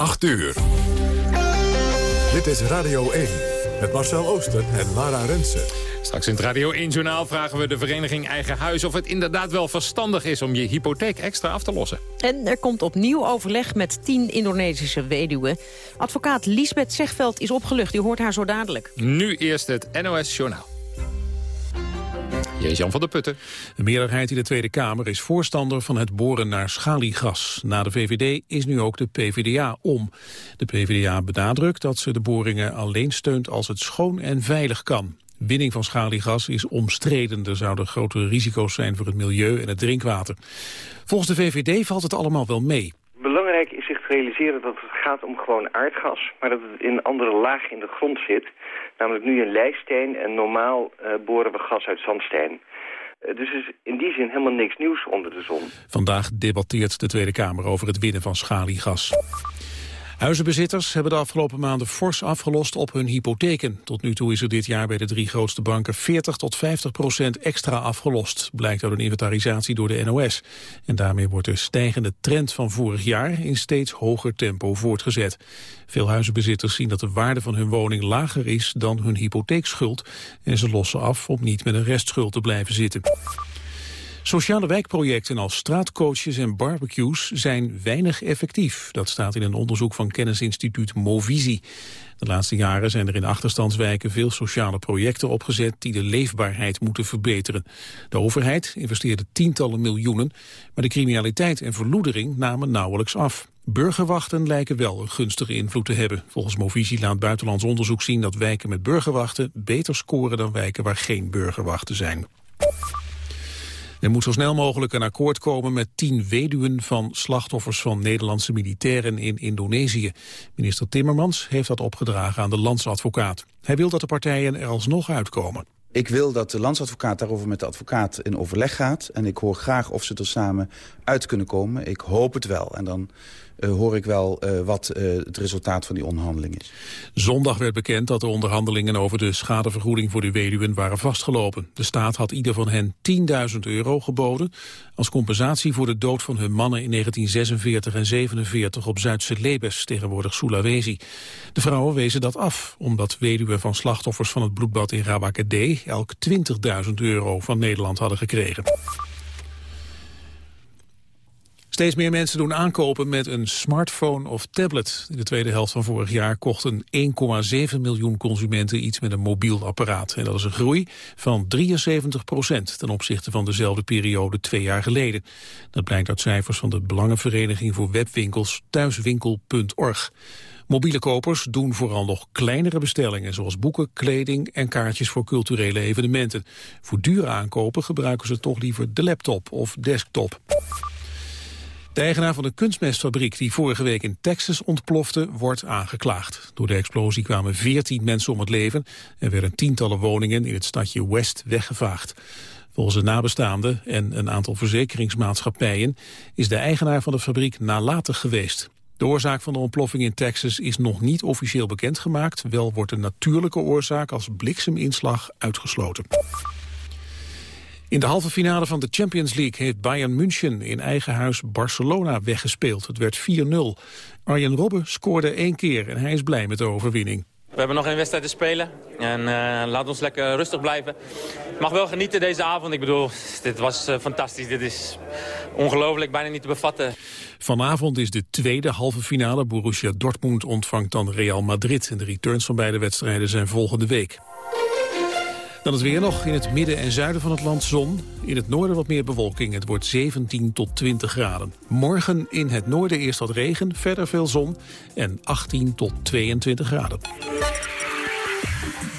8 uur. Dit is Radio 1 met Marcel Ooster en Lara Rensen. Straks in het Radio 1-journaal vragen we de vereniging Eigen Huis... of het inderdaad wel verstandig is om je hypotheek extra af te lossen. En er komt opnieuw overleg met tien Indonesische weduwen. Advocaat Liesbeth Zegveld is opgelucht. U hoort haar zo dadelijk. Nu eerst het NOS-journaal. Van der Putten. De meerderheid in de Tweede Kamer is voorstander van het boren naar schaliegas. Na de VVD is nu ook de PvdA om. De PvdA benadrukt dat ze de boringen alleen steunt als het schoon en veilig kan. Winning van schaliegas is omstreden. Er zouden grotere risico's zijn voor het milieu en het drinkwater. Volgens de VVD valt het allemaal wel mee. Belangrijk is zich te realiseren dat het gaat om gewoon aardgas... maar dat het in een andere laag in de grond zit. Namelijk nu in lijsteen en normaal uh, boren we gas uit zandsteen. Uh, dus is in die zin helemaal niks nieuws onder de zon. Vandaag debatteert de Tweede Kamer over het winnen van schaliegas. Huizenbezitters hebben de afgelopen maanden fors afgelost op hun hypotheken. Tot nu toe is er dit jaar bij de drie grootste banken 40 tot 50 procent extra afgelost, blijkt uit een inventarisatie door de NOS. En daarmee wordt de stijgende trend van vorig jaar in steeds hoger tempo voortgezet. Veel huizenbezitters zien dat de waarde van hun woning lager is dan hun hypotheekschuld en ze lossen af om niet met een restschuld te blijven zitten. Sociale wijkprojecten als straatcoaches en barbecues zijn weinig effectief. Dat staat in een onderzoek van kennisinstituut Movisie. De laatste jaren zijn er in achterstandswijken veel sociale projecten opgezet die de leefbaarheid moeten verbeteren. De overheid investeerde tientallen miljoenen, maar de criminaliteit en verloedering namen nauwelijks af. Burgerwachten lijken wel een gunstige invloed te hebben. Volgens Movisie laat buitenlands onderzoek zien dat wijken met burgerwachten beter scoren dan wijken waar geen burgerwachten zijn. Er moet zo snel mogelijk een akkoord komen met tien weduwen van slachtoffers van Nederlandse militairen in Indonesië. Minister Timmermans heeft dat opgedragen aan de landsadvocaat. Hij wil dat de partijen er alsnog uitkomen. Ik wil dat de landsadvocaat daarover met de advocaat in overleg gaat. En ik hoor graag of ze er samen uit kunnen komen. Ik hoop het wel. En dan hoor ik wel uh, wat uh, het resultaat van die onderhandeling is. Zondag werd bekend dat de onderhandelingen over de schadevergoeding voor de weduwen waren vastgelopen. De staat had ieder van hen 10.000 euro geboden als compensatie voor de dood van hun mannen in 1946 en 47 op Zuidse Lebes, tegenwoordig Sulawesi. De vrouwen wezen dat af, omdat weduwen van slachtoffers van het bloedbad in Rabakadé elk 20.000 euro van Nederland hadden gekregen. Steeds meer mensen doen aankopen met een smartphone of tablet. In de tweede helft van vorig jaar kochten 1,7 miljoen consumenten iets met een mobiel apparaat. En dat is een groei van 73 procent ten opzichte van dezelfde periode twee jaar geleden. Dat blijkt uit cijfers van de Belangenvereniging voor Webwinkels thuiswinkel.org. Mobiele kopers doen vooral nog kleinere bestellingen... zoals boeken, kleding en kaartjes voor culturele evenementen. Voor dure aankopen gebruiken ze toch liever de laptop of desktop. De eigenaar van de kunstmestfabriek die vorige week in Texas ontplofte, wordt aangeklaagd. Door de explosie kwamen 14 mensen om het leven en werden tientallen woningen in het stadje West weggevaagd. Volgens de nabestaanden en een aantal verzekeringsmaatschappijen is de eigenaar van de fabriek nalatig geweest. De oorzaak van de ontploffing in Texas is nog niet officieel bekendgemaakt. Wel wordt de natuurlijke oorzaak als blikseminslag uitgesloten. In de halve finale van de Champions League heeft Bayern München in eigen huis Barcelona weggespeeld. Het werd 4-0. Arjen Robben scoorde één keer en hij is blij met de overwinning. We hebben nog een wedstrijd te spelen en uh, laat ons lekker rustig blijven. Mag wel genieten deze avond. Ik bedoel, dit was uh, fantastisch. Dit is ongelooflijk, bijna niet te bevatten. Vanavond is de tweede halve finale. Borussia Dortmund ontvangt dan Real Madrid. En de returns van beide wedstrijden zijn volgende week. Dan het weer nog. In het midden en zuiden van het land zon. In het noorden wat meer bewolking. Het wordt 17 tot 20 graden. Morgen in het noorden eerst wat regen, verder veel zon. En 18 tot 22 graden.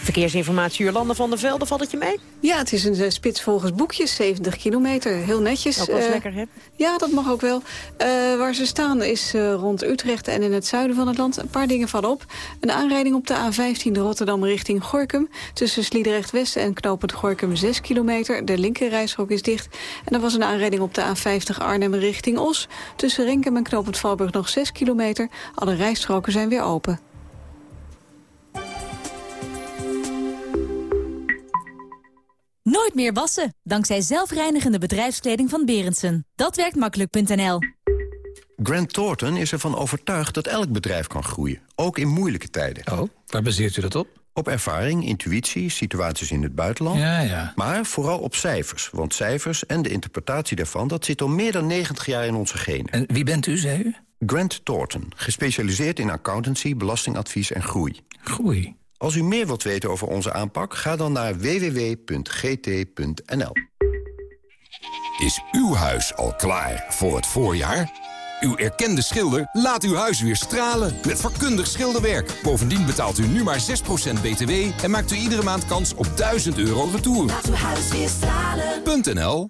Verkeersinformatie Jolanda van der Velde, valt het je mee? Ja, het is een uh, spits volgens boekjes, 70 kilometer, heel netjes. Ook wel uh, lekker, hè? Ja, dat mag ook wel. Uh, waar ze staan is rond Utrecht en in het zuiden van het land. Een paar dingen vallen op. Een aanrijding op de A15 Rotterdam richting Gorkum. Tussen Sliedrecht-West en knooppunt Gorkum 6 kilometer. De linkerrijstrook is dicht. En er was een aanrijding op de A50 Arnhem richting Os. Tussen Renkum en knooppunt Valburg nog 6 kilometer. Alle rijstroken zijn weer open. Nooit meer wassen, dankzij zelfreinigende bedrijfskleding van Berendsen. Dat werkt makkelijk.nl. Grant Thornton is ervan overtuigd dat elk bedrijf kan groeien, ook in moeilijke tijden. Oh, waar baseert u dat op? Op ervaring, intuïtie, situaties in het buitenland. Ja, ja. Maar vooral op cijfers. Want cijfers en de interpretatie daarvan... dat zit al meer dan 90 jaar in onze genen. En wie bent u, zei u? Grant Thornton, gespecialiseerd in accountancy, belastingadvies en groei. Groei. Als u meer wilt weten over onze aanpak, ga dan naar www.gt.nl. Is uw huis al klaar voor het voorjaar? Uw erkende schilder laat uw huis weer stralen met vakkundig schilderwerk. Bovendien betaalt u nu maar 6% btw en maakt u iedere maand kans op 1000 euro retour. Laat uw huis weer stralen. .nl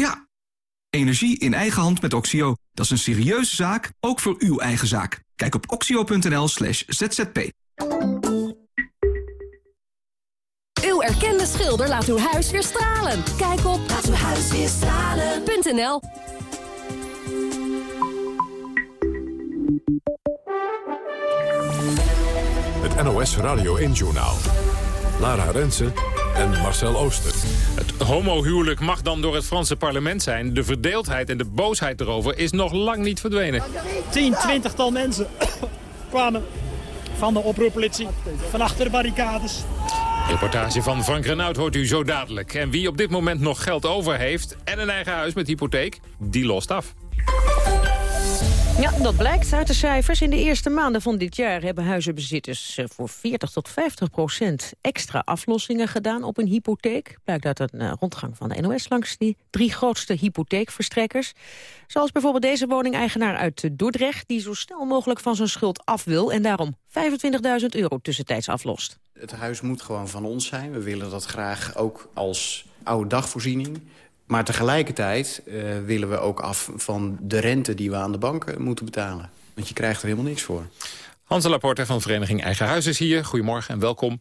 Ja. Energie in eigen hand met Oxio. Dat is een serieuze zaak, ook voor uw eigen zaak. Kijk op oxio.nl slash zzp. Uw erkende schilder laat uw huis weer stralen. Kijk op Laat uw huis weer stralen.nl Het NOS Radio 1-journaal. Lara Rensen en Marcel Ooster. Het homohuwelijk mag dan door het Franse parlement zijn. De verdeeldheid en de boosheid erover is nog lang niet verdwenen. 10, twintigtal mensen kwamen van de oproerpolitie, van achter de barricades. Reportage van Frank Renaud hoort u zo dadelijk. En wie op dit moment nog geld over heeft en een eigen huis met hypotheek, die lost af. Ja, dat blijkt uit de cijfers. In de eerste maanden van dit jaar hebben huizenbezitters eh, voor 40 tot 50 procent extra aflossingen gedaan op een hypotheek. Blijkt uit een eh, rondgang van de NOS langs die drie grootste hypotheekverstrekkers. Zoals bijvoorbeeld deze woningeigenaar uit Dordrecht, die zo snel mogelijk van zijn schuld af wil en daarom 25.000 euro tussentijds aflost. Het huis moet gewoon van ons zijn. We willen dat graag ook als oude dagvoorziening. Maar tegelijkertijd uh, willen we ook af van de rente die we aan de banken moeten betalen. Want je krijgt er helemaal niks voor. Hans Laporte van Vereniging Eigen Huis is hier. Goedemorgen en welkom.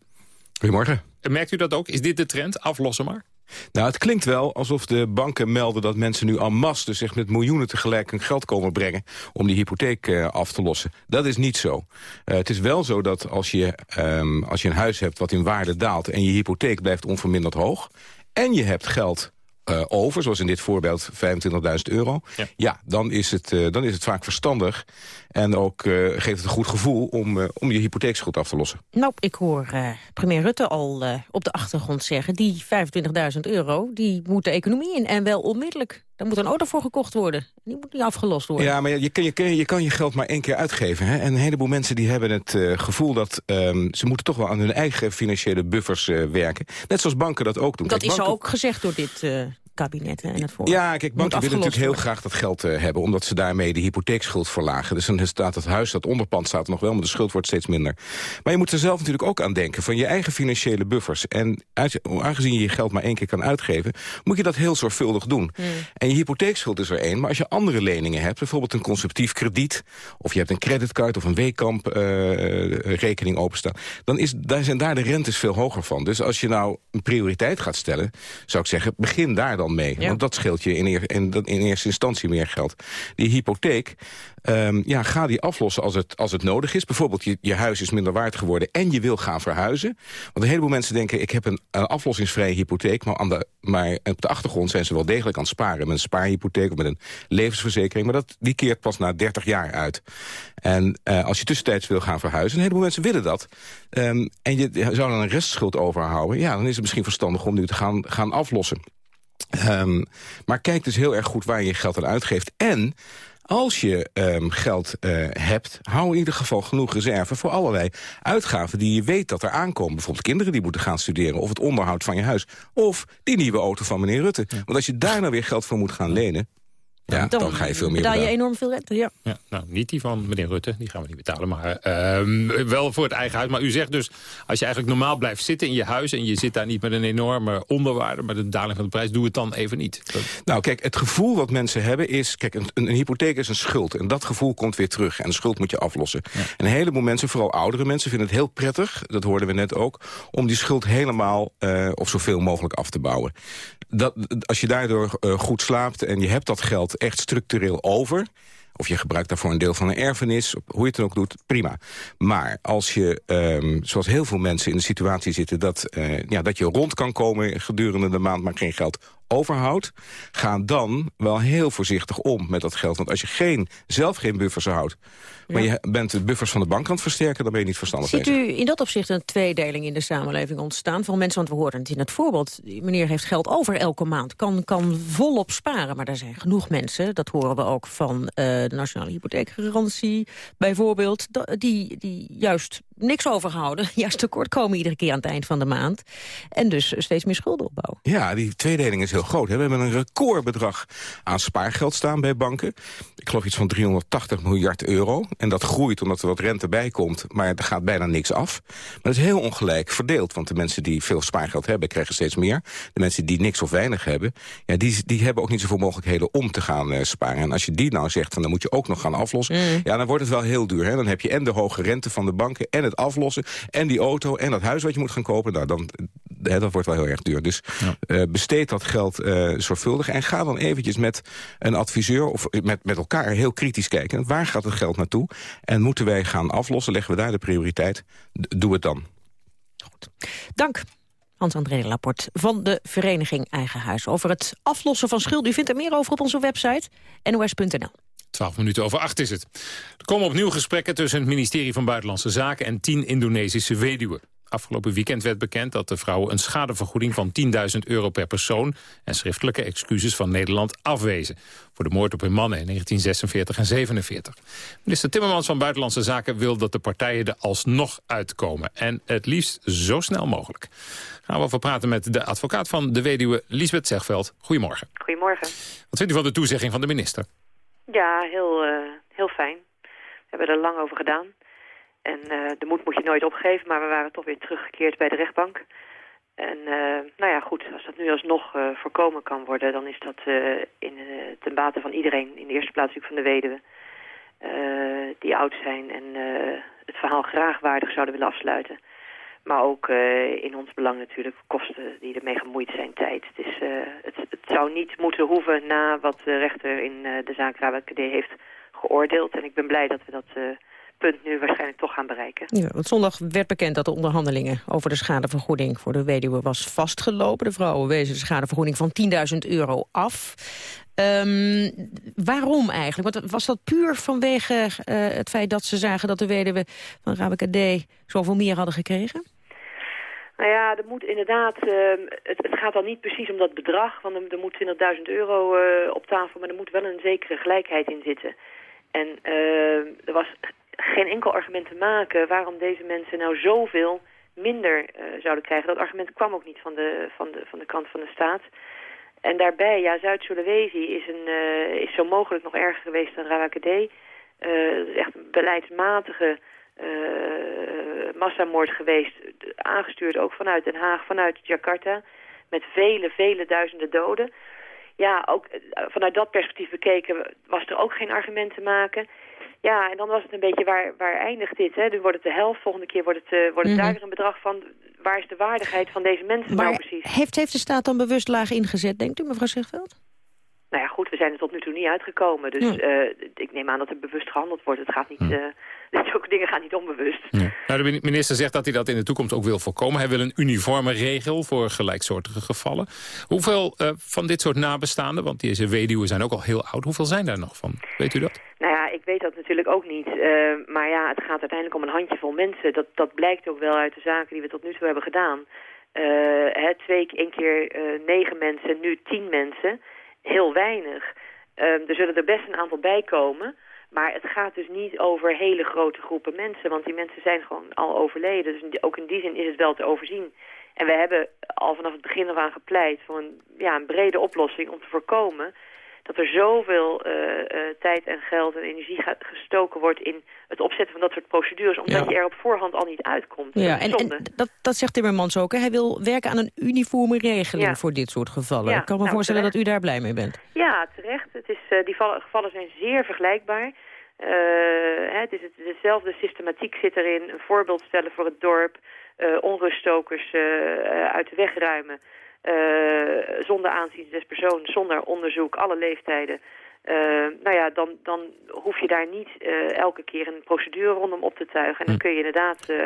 Goedemorgen. Merkt u dat ook? Is dit de trend? Aflossen maar? Nou, het klinkt wel alsof de banken melden dat mensen nu en masse... dus zich met miljoenen tegelijk hun geld komen brengen... om die hypotheek uh, af te lossen. Dat is niet zo. Uh, het is wel zo dat als je, um, als je een huis hebt wat in waarde daalt... en je hypotheek blijft onverminderd hoog... en je hebt geld uh, over, zoals in dit voorbeeld 25.000 euro... Ja. ja, dan, is het, uh, dan is het vaak verstandig en ook uh, geeft het een goed gevoel om, om je hypotheekschuld af te lossen. Nou, ik hoor premier Rutte al op de achtergrond zeggen... die 25.000 euro, die moet de economie in en wel onmiddellijk. Daar moet een auto voor gekocht worden. Die moet niet afgelost worden. Ja, maar je kan je, kan, je, kan je geld maar één keer uitgeven. Hè? En een heleboel mensen die hebben het uh, gevoel dat um, ze moeten toch wel aan hun eigen financiële buffers uh, werken. Net zoals banken dat ook doen. Dat Kijk, is banken... ook gezegd door dit uh, kabinet hè, en het voor. Ja, kijk, banken willen natuurlijk heel graag dat geld uh, hebben... omdat ze daarmee de hypotheekschuld verlagen. Dus dan staat het huis, dat onderpand staat er nog wel... maar de schuld wordt steeds minder. Maar je moet er zelf natuurlijk ook aan denken... van je eigen financiële buffers. En uit, aangezien je je geld maar één keer kan uitgeven... moet je dat heel zorgvuldig doen. Hmm. En je hypotheekschuld is er één. Maar als je andere leningen hebt, bijvoorbeeld een conceptief krediet... of je hebt een creditcard of een weekkamp uh, rekening openstaan... dan is, daar zijn daar de rentes veel hoger van. Dus als je nou een prioriteit gaat stellen... zou ik zeggen, begin daar dan mee. Ja. Want dat scheelt je in, eer, in, in, eerste instantie meer geld. Die hypotheek, um, ja, ga die aflossen als het, als het nodig is. Bijvoorbeeld, je, je huis is minder waard geworden en je wil gaan verhuizen. Want een heleboel mensen denken, ik heb een, een aflossingsvrije hypotheek... Maar, aan de, maar op de achtergrond zijn ze wel degelijk aan het sparen... met een spaarhypotheek of met een levensverzekering. Maar dat, die keert pas na 30 jaar uit. En uh, als je tussentijds wil gaan verhuizen... een heleboel mensen willen dat... Um, en je zou dan een restschuld overhouden... ja, dan is het misschien verstandig om nu te gaan, gaan aflossen. Um, maar kijk dus heel erg goed waar je je geld aan uitgeeft. En als je um, geld uh, hebt, hou in ieder geval genoeg reserve... voor allerlei uitgaven die je weet dat er aankomen. Bijvoorbeeld kinderen die moeten gaan studeren... of het onderhoud van je huis. Of die nieuwe auto van meneer Rutte. Ja. Want als je daar nou weer geld voor moet gaan lenen... Ja, dan, ga je veel meer betaal je enorm veel rente, ja. Ja, nou, niet die van meneer Rutte, die gaan we niet betalen. Maar ehm, wel voor het eigen huis. Maar u zegt dus, als je eigenlijk normaal blijft zitten in je huis... en je zit daar niet met een enorme onderwaarde... met een daling van de prijs, doe het dan even niet. Dat- Nou, kijk, het gevoel wat mensen hebben is... Kijk, een, een, een hypotheek is een schuld. En dat gevoel komt weer terug. En de schuld moet je aflossen. En een heleboel mensen, vooral oudere mensen, vinden het heel prettig... dat hoorden we net ook, om die schuld helemaal... eh, of zoveel mogelijk af te bouwen. Dat, als je daardoor eh, goed slaapt en je hebt dat geld echt structureel over... of je gebruikt daarvoor een deel van een erfenis, hoe je het dan ook doet, prima. Maar als je, ehm, zoals heel veel mensen in de situatie zitten... Dat, eh, ja, dat je rond kan komen gedurende de maand, maar geen geld overhoudt... ga dan wel heel voorzichtig om met dat geld. Want als je geen, zelf geen buffers houdt... maar je bent de buffers van de bank aan het versterken... dan ben je niet verstandig Ziet bezig. u in dat opzicht een tweedeling in de samenleving ontstaan van mensen? Want we hoorden het in het voorbeeld. Die meneer heeft geld over elke maand, kan, kan volop sparen. Maar er zijn genoeg mensen, dat horen we ook van eh, de Nationale Hypotheekgarantie bijvoorbeeld... die, die juist niks overhouden, juist tekort komen iedere keer aan het eind van de maand. En dus steeds meer schulden opbouwen. Ja, die tweedeling is heel groot. Hè. We hebben een recordbedrag aan spaargeld staan bij banken. Ik geloof iets van 380 miljard euro. En dat groeit omdat er wat rente bij komt. Maar er gaat bijna niks af. Maar dat is heel ongelijk verdeeld. Want de mensen die veel spaargeld hebben, krijgen steeds meer. De mensen die niks of weinig hebben... Ja, die, die hebben ook niet zoveel mogelijkheden om te gaan eh, sparen. En als je die nou zegt, van, dan moet je ook nog gaan aflossen... ja, dan wordt het wel heel duur. Hè. Dan heb je en de hoge rente van de banken... en het aflossen, en die auto, en dat huis wat je moet gaan kopen. Nou, dan, hè, dat wordt wel heel erg duur. Dus eh, besteed dat geld eh, zorgvuldig. En ga dan eventjes met een adviseur of met, met elkaar heel kritisch kijken. Waar gaat het geld naartoe? En moeten wij gaan aflossen? Leggen we daar de prioriteit? D- doe het dan. Dank. Hans-André Laporte van de vereniging Eigen Huis. Over het aflossen van schulden. U vindt er meer over op onze website nos.nl. 12 minuten over acht is het. Er komen opnieuw gesprekken tussen het ministerie van Buitenlandse Zaken... en tien Indonesische weduwen. Afgelopen weekend werd bekend dat de vrouwen een schadevergoeding van 10.000 euro per persoon... en schriftelijke excuses van Nederland afwezen. Voor de moord op hun mannen in 1946 en 47. Minister Timmermans van Buitenlandse Zaken wil dat de partijen er alsnog uitkomen. En het liefst zo snel mogelijk. Gaan we over praten met de advocaat van de weduwe Liesbeth Zegveld. Goedemorgen. Goedemorgen. Wat vindt u van de toezegging van de minister? Ja, heel, eh, heel fijn. We hebben er lang over gedaan. En eh, de moed moet je nooit opgeven, maar we waren toch weer teruggekeerd bij de rechtbank. En eh, nou ja, goed, als dat nu alsnog voorkomen kan worden... dan is dat in, ten bate van iedereen. In de eerste plaats natuurlijk van de weduwe. die oud zijn en het verhaal graag waardig zouden willen afsluiten. Maar ook eh, in ons belang natuurlijk kosten die ermee gemoeid zijn, tijd. Het, is, eh, het, het zou niet moeten hoeven na wat de rechter in eh, de zaak KWKD heeft geoordeeld. En ik ben blij dat we dat punt nu waarschijnlijk toch gaan bereiken. Ja, want zondag werd bekend dat de onderhandelingen over de schadevergoeding voor de weduwe was vastgelopen. De vrouwen wezen de schadevergoeding van 10.000 euro af. Ehm, waarom eigenlijk? Want was dat puur vanwege eh, het feit dat ze zagen dat de weduwe van RABKD zoveel meer hadden gekregen? Nou ja, er moet inderdaad, ehm, het, het gaat dan niet precies om dat bedrag, want er, er moet 20.000 euro eh, op tafel, maar er moet wel een zekere gelijkheid in zitten. En ehm, er was geen enkel argument te maken waarom deze mensen nou zoveel minder eh, zouden krijgen. Dat argument kwam ook niet van de, van de, van de kant van de staat. En daarbij, ja, Zuid-Sulawesi is, een, eh, is zo mogelijk nog erger geweest dan Rawakede. Eh dat is echt een beleidsmatige eh, massamoord geweest. Aangestuurd ook vanuit Den Haag, vanuit Jakarta. Met vele, vele duizenden doden. Ja, ook eh, vanuit dat perspectief bekeken was er ook geen argument te maken. Ja, en dan was het een beetje waar, waar eindigt dit? Hè? Nu wordt het de helft, volgende keer wordt het, eh, wordt het Mhm. daar weer een bedrag van... waar is de waardigheid van deze mensen nou Maar precies? heeft, heeft de staat dan bewust laag ingezet, denkt u, mevrouw Zegveld? Nou ja, goed, we zijn er tot nu toe niet uitgekomen. Dus Ja. eh, ik neem aan dat er bewust gehandeld wordt. Het gaat niet, eh zulke dingen gaan niet onbewust. Nou, de minister zegt dat hij dat in de toekomst ook wil voorkomen. Hij wil een uniforme regel voor gelijksoortige gevallen. Hoeveel eh, van dit soort nabestaanden, want deze weduwen zijn ook al heel oud... hoeveel zijn daar nog van? Weet u dat? Nou ja, ik weet dat natuurlijk ook niet. Eh, maar ja, het gaat uiteindelijk om een handjevol mensen. Dat, dat blijkt ook wel uit de zaken die we tot nu toe hebben gedaan. Eh, hè, twee, één keer eh, negen mensen, nu tien mensen. Heel weinig. Eh, er zullen er best een aantal bij komen. Maar het gaat dus niet over hele grote groepen mensen. Want die mensen zijn gewoon al overleden. Dus ook in die zin is het wel te overzien. En we hebben al vanaf het begin af aan gepleit voor een, ja, een brede oplossing om te voorkomen dat er zoveel uh, tijd en geld en energie gestoken wordt in het opzetten van dat soort procedures, omdat je er op voorhand al niet uitkomt. Ja, en, en, dat, dat zegt Timmermans ook. Hè? Hij wil werken aan een uniforme regeling voor dit soort gevallen. Ik kan me nou, voorstellen dat u daar blij mee bent. Ja, terecht. Het is, uh, die gevallen zijn zeer vergelijkbaar. Hè, het is het, dezelfde systematiek zit erin. Een voorbeeld stellen voor het dorp. Onruststokers uit de weg ruimen. Zonder aanzien des persoons, zonder onderzoek, alle leeftijden. Uh, nou ja, dan, dan hoef je daar niet uh, elke keer een procedure rondom op te tuigen. En dan hm. kun je inderdaad uh,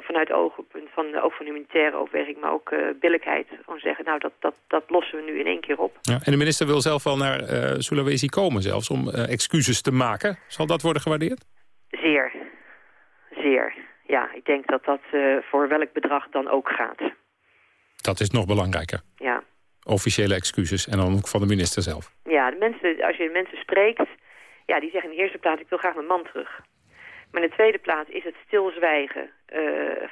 vanuit oogpunt van, ook van humanitaire overweging, maar ook billijkheid, gewoon zeggen, nou dat, dat, dat lossen we nu in één keer op. Ja, en de minister wil zelf wel naar Sulawesi komen zelfs om excuses te maken. Zal dat worden gewaardeerd? Zeer. Zeer. Ja, ik denk dat dat voor welk bedrag dan ook gaat. Dat is nog belangrijker. Ja officiële excuses en dan ook van de minister zelf. Ja, de mensen, als je mensen spreekt, ja, die zeggen in de eerste plaats... ik wil graag mijn man terug. Maar in de tweede plaats is het stilzwijgen uh,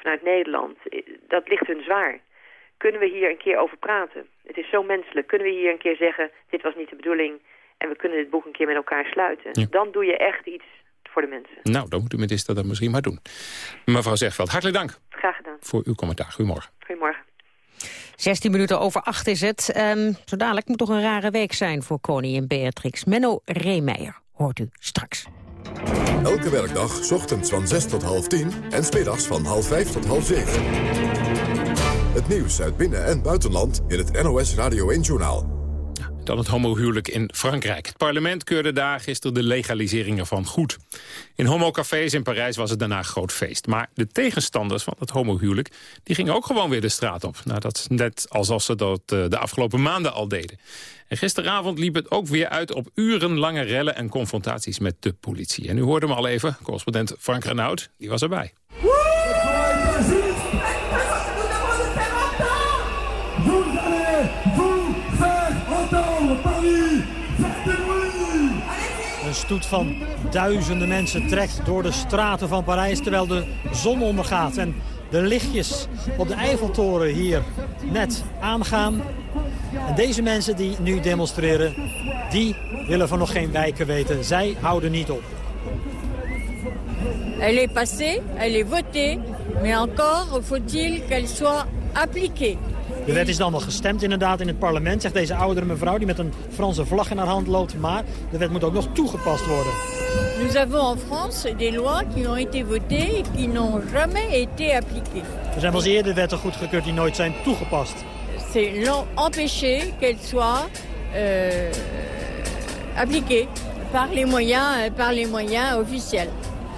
vanuit Nederland. Dat ligt hun zwaar. Kunnen we hier een keer over praten? Het is zo menselijk. Kunnen we hier een keer zeggen, dit was niet de bedoeling... en we kunnen dit boek een keer met elkaar sluiten? Dan doe je echt iets voor de mensen. Nou, dan moet de minister dat misschien maar doen. Mevrouw Zegveld, hartelijk dank. Graag gedaan. Voor uw commentaar. Goedemorgen. Goedemorgen. 16 minuten over 8 is het. Um, zo dadelijk moet toch een rare week zijn voor koningin Beatrix. Menno Reemeijer hoort u straks. Elke werkdag, ochtends van 6 tot half 10 en smiddags van half 5 tot half 7. Het nieuws uit binnen- en buitenland in het NOS Radio 1-journaal. Dan het homohuwelijk in Frankrijk. Het parlement keurde daar gisteren de legalisering ervan goed. In homocafés in Parijs was het daarna groot feest. Maar de tegenstanders van het homohuwelijk die gingen ook gewoon weer de straat op. Nou, dat net alsof ze dat eh, de afgelopen maanden al deden. En gisteravond liep het ook weer uit op urenlange rellen en confrontaties met de politie. En u hoorde hem al even, correspondent Frank Renaud, die was erbij. Stoet van duizenden mensen trekt door de straten van Parijs terwijl de zon ondergaat. En de lichtjes op de Eiffeltoren hier net aangaan. En deze mensen die nu demonstreren, die willen van nog geen wijken weten. Zij houden niet op. Elle est passée, elle est votée, mais encore faut-il qu'elle soit appliquée. De wet is dan wel gestemd inderdaad in het parlement, zegt deze oudere mevrouw die met een Franse vlag in haar hand loopt. Maar de wet moet ook nog toegepast worden. Nous avons en France des lois qui ont été votées et qui n'ont jamais été appliquées. Er zijn wel eens eerder wetten goedgekeurd die nooit zijn toegepast. C'est empêcher qu'elles soient euh, appliquées par les moyens, par les moyens officiels.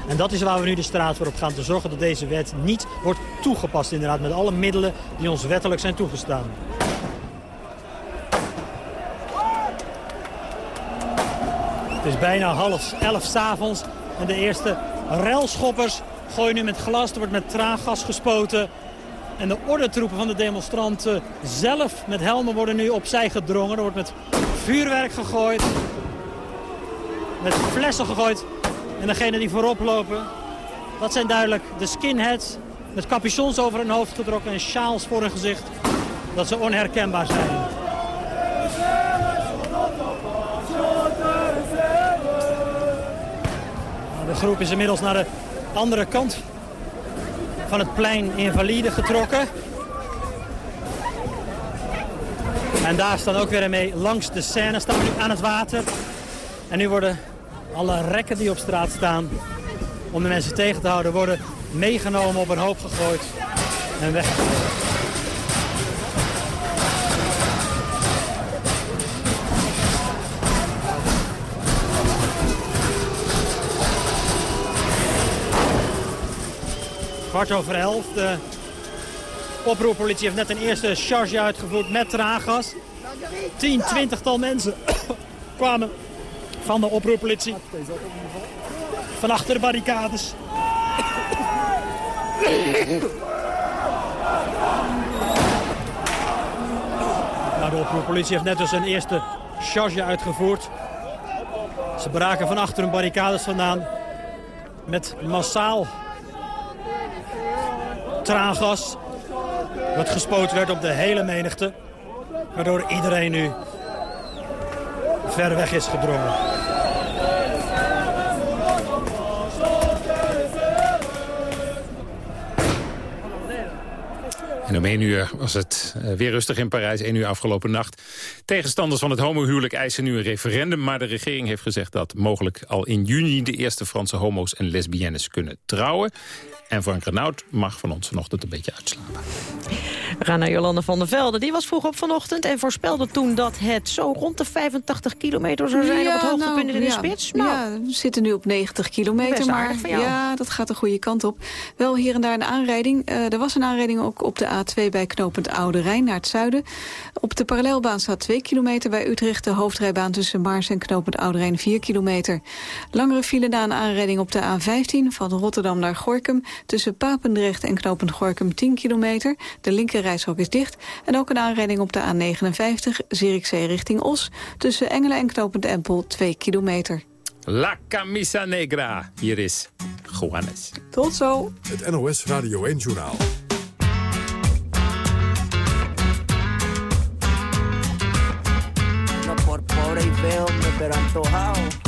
En dat is waar we nu de straat voor op gaan. Te zorgen dat deze wet niet wordt toegepast inderdaad. Met alle middelen die ons wettelijk zijn toegestaan. Het is bijna half elf s'avonds. En de eerste relschoppers gooien nu met glas. Er wordt met traangas gespoten. En de ordentroepen van de demonstranten zelf met helmen worden nu opzij gedrongen. Er wordt met vuurwerk gegooid. Met flessen gegooid. En degenen die voorop lopen, dat zijn duidelijk de skinheads... met capuchons over hun hoofd getrokken en sjaals voor hun gezicht. Dat ze onherkenbaar zijn. Nou, de groep is inmiddels naar de andere kant van het plein Invalide getrokken. En daar staan ook weer mee langs de scène, staan nu aan het water. En nu worden alle rekken die op straat staan om de mensen tegen te houden worden meegenomen op een hoop gegooid en weg. Kwart over elf. De oproerpolitie heeft net een eerste charge uitgevoerd met traangas. 10, 20 tal mensen kwamen van de oproerpolitie. Van achter de barricades. Nou, de oproerpolitie heeft net dus een eerste charge uitgevoerd. Ze braken van achter hun barricades vandaan met massaal traangas. Wat gespoten werd op de hele menigte. Waardoor iedereen nu ver weg is gedrongen. En om 1 uur was het eh, weer rustig in Parijs, 1 uur afgelopen nacht. Tegenstanders van het homohuwelijk eisen nu een referendum... maar de regering heeft gezegd dat mogelijk al in juni... de eerste Franse homo's en lesbiennes kunnen trouwen. En Frank Renaud mag van ons vanochtend een beetje uitslapen. We gaan naar Jolande van der Velde. Die was vroeg op vanochtend en voorspelde toen dat het zo rond de 85 kilometer zou zijn... op het hoogtepunt nou, in de ja. spits. Nou, Ja, we zitten nu op 90 kilometer, Best maar aardig van jou. ja, dat gaat de goede kant op. Wel hier en daar een aanrijding. Eh, er was een aanrijding ook op de A2 bij knooppunt Oude Rijn naar het zuiden. Op de parallelbaan staat 2 kilometer bij Utrecht. De hoofdrijbaan tussen Maars en knooppunt Oude Rijn 4 kilometer. Langere file na een aanrijding op de A15 van Rotterdam naar Gorkum. Tussen Papendrecht en knooppunt Gorkum 10 kilometer. De linkerrijstrook is dicht. En ook een aanrijding op de A59 Zierikzee richting Os. Tussen Engelen en knooppunt Empel 2 kilometer. La Camisa Negra. Hier is Juanes. Tot zo. Het NOS Radio 1-journaal. No por pobre y feo, hombre, pero antojado.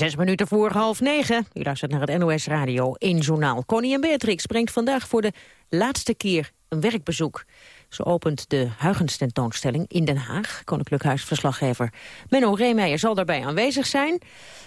Zes minuten voor half negen. U luistert naar het NOS Radio 1 Journaal. Koningin Beatrix brengt vandaag voor de laatste keer een werkbezoek. Ze opent de Huygens tentoonstelling in Den Haag. Koninklijk Huisverslaggever Menno Reemeijer zal daarbij aanwezig zijn.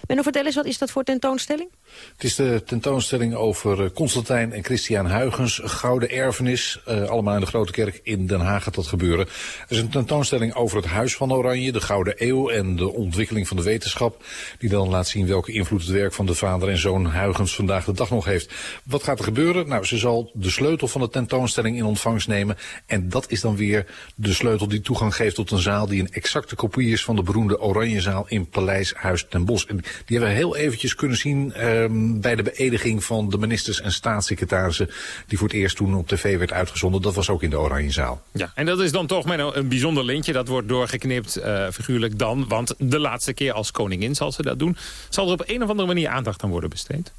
Menno, vertel eens, wat is dat voor tentoonstelling? Het is de tentoonstelling over Constantijn en Christian Huygens, Gouden Erfenis. Uh, allemaal in de Grote Kerk in Den Haag gaat dat gebeuren. Er is een tentoonstelling over het Huis van Oranje, de Gouden Eeuw en de ontwikkeling van de wetenschap. Die dan laat zien welke invloed het werk van de vader en zoon Huygens vandaag de dag nog heeft. Wat gaat er gebeuren? Nou, ze zal de sleutel van de tentoonstelling in ontvangst nemen. En dat is dan weer de sleutel die toegang geeft tot een zaal die een exacte kopie is van de beroemde Oranjezaal in Paleis Huis ten Bosch. En die hebben we heel eventjes kunnen zien um, bij de beëdiging van de ministers en staatssecretarissen die voor het eerst toen op tv werd uitgezonden. Dat was ook in de Oranjezaal. Ja, en dat is dan toch met een bijzonder lintje. Dat wordt doorgeknipt, uh, figuurlijk dan. Want de laatste keer als koningin zal ze dat doen. Zal er op een of andere manier aandacht aan worden besteed?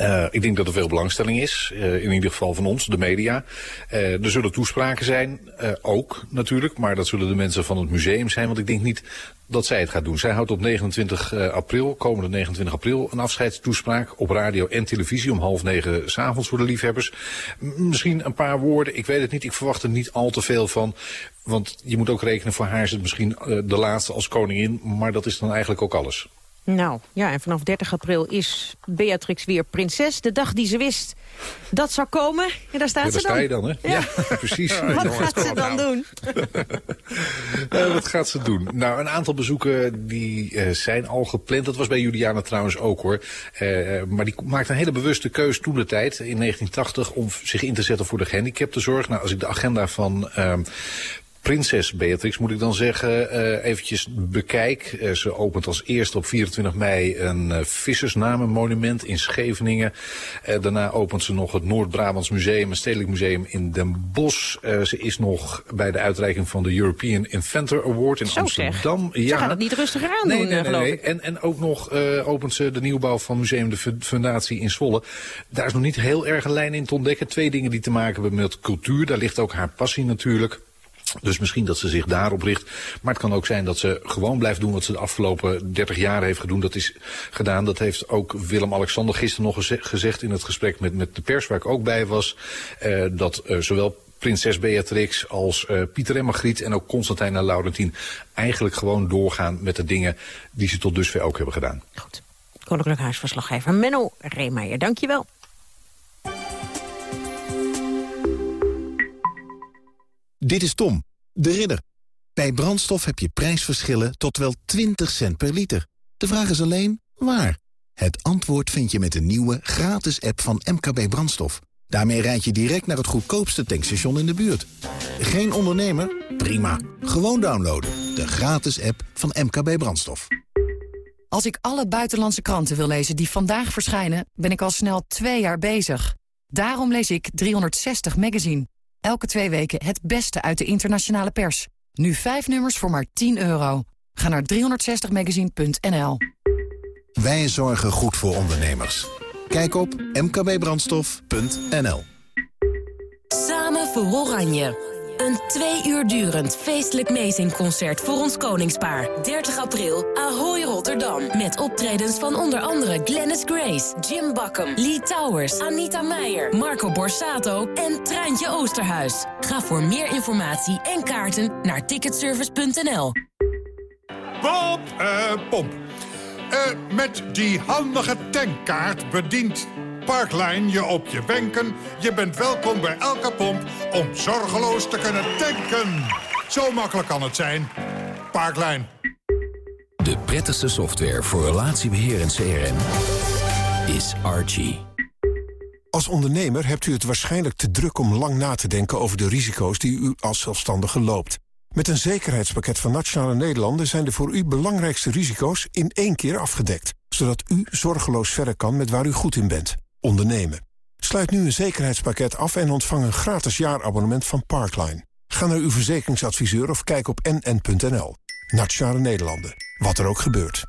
Uh, ik denk dat er veel belangstelling is, uh, in ieder geval van ons, de media. Uh, er zullen toespraken zijn, ook natuurlijk, maar dat zullen de mensen van het museum zijn. Want ik denk niet dat zij het gaat doen. Zij houdt op 29 april, komende 29 april, een afscheidstoespraak op radio en televisie om half negen s'avonds voor de liefhebbers. Misschien een paar woorden, ik weet het niet, ik verwacht er niet al te veel van. Want je moet ook rekenen, voor haar is het misschien de laatste als koningin, maar dat is dan eigenlijk ook alles. Nou, ja, en vanaf 30 april is Beatrix weer prinses. De dag die ze wist dat zou komen. En daar staat ja, ze dan. sta je dan, hè? Ja, ja precies. wat gaat ze dan doen? uh, wat gaat ze doen? Nou, een aantal bezoeken die uh, zijn al gepland. Dat was bij Juliana trouwens ook, hoor. Uh, maar die maakte een hele bewuste keus toen de tijd, in 1980... om zich in te zetten voor de gehandicaptenzorg. Nou, als ik de agenda van prinses Beatrix, moet ik dan zeggen, uh, eventjes bekijk. Uh, ze opent als eerste op 24 mei een uh, vissersnamenmonument in Scheveningen. daarna opent ze nog het Noord-Brabants Museum, een stedelijk museum in Den Bosch. ze is nog bij de uitreiking van de European Inventor Award in Zo Amsterdam. Zeg. Ja. Ze gaat het niet rustig aan nee, doen, nee, nee, geloof nee. ik. En, en ook nog opent ze de nieuwbouw van Museum de Fundatie in Zwolle. Daar is nog niet heel erg een lijn in te ontdekken. Twee dingen die te maken hebben met cultuur. Daar ligt ook haar passie natuurlijk. Dus misschien dat ze zich daarop richt. Maar het kan ook zijn dat ze gewoon blijft doen wat ze de afgelopen 30 jaar heeft gedaan. Dat is gedaan. Dat heeft ook Willem-Alexander gisteren nog gezegd in het gesprek met, met de pers waar ik ook bij was. Uh, dat uh, zowel prinses Beatrix als uh, Pieter en Margriet en ook Constantijn en Laurentien eigenlijk gewoon doorgaan met de dingen die ze tot dusver ook hebben gedaan. Goed. Koninklijk Huisverslaggever Menno Reemeijer, dankjewel. Dit is Tom, de ridder. Bij brandstof heb je prijsverschillen tot wel 20 cent per liter. De vraag is alleen, waar? Het antwoord vind je met de nieuwe gratis app van MKB Brandstof. Daarmee rijd je direct naar het goedkoopste tankstation in de buurt. Geen ondernemer? Prima. Gewoon downloaden. De gratis app van MKB Brandstof. Als ik alle buitenlandse kranten wil lezen die vandaag verschijnen... ben ik al snel twee jaar bezig. Daarom lees ik 360 Magazine. Elke twee weken het beste uit de internationale pers. Nu vijf nummers voor maar 10 euro. Ga naar 360magazine.nl. Wij zorgen goed voor ondernemers. Kijk op mkbbrandstof.nl. Samen voor Oranje. Een twee uur durend feestelijk meezingconcert voor ons koningspaar. 30 april, Ahoy Rotterdam. Met optredens van onder andere Glennis Grace, Jim Bakken, Lee Towers, Anita Meijer, Marco Borsato en Treintje Oosterhuis. Ga voor meer informatie en kaarten naar ticketservice.nl. Bob, uh, pomp. Uh, met die handige tankkaart bedient Parklijn je op je wenken. Je bent welkom bij elke pomp om zorgeloos te kunnen tanken. Zo makkelijk kan het zijn. Parklijn. De prettigste software voor relatiebeheer en CRM is Archie. Als ondernemer hebt u het waarschijnlijk te druk om lang na te denken over de risico's die u als zelfstandige loopt. Met een zekerheidspakket van Nationale Nederlanden zijn de voor u belangrijkste risico's in één keer afgedekt. Zodat u zorgeloos verder kan met waar u goed in bent. Ondernemen. Sluit nu een zekerheidspakket af en ontvang een gratis jaarabonnement van Parkline. Ga naar uw verzekeringsadviseur of kijk op nn.nl. Nationale Nederlanden. Wat er ook gebeurt.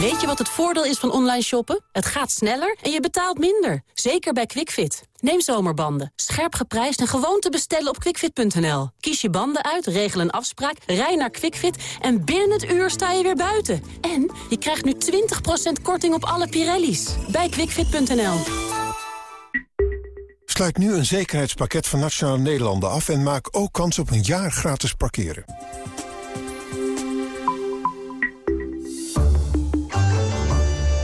Weet je wat het voordeel is van online shoppen? Het gaat sneller en je betaalt minder. Zeker bij QuickFit. Neem zomerbanden. Scherp geprijsd en gewoon te bestellen op quickfit.nl. Kies je banden uit, regel een afspraak, rij naar QuickFit... en binnen het uur sta je weer buiten. En je krijgt nu 20% korting op alle Pirelli's. Bij quickfit.nl. Sluit nu een zekerheidspakket van Nationale Nederlanden af... en maak ook kans op een jaar gratis parkeren.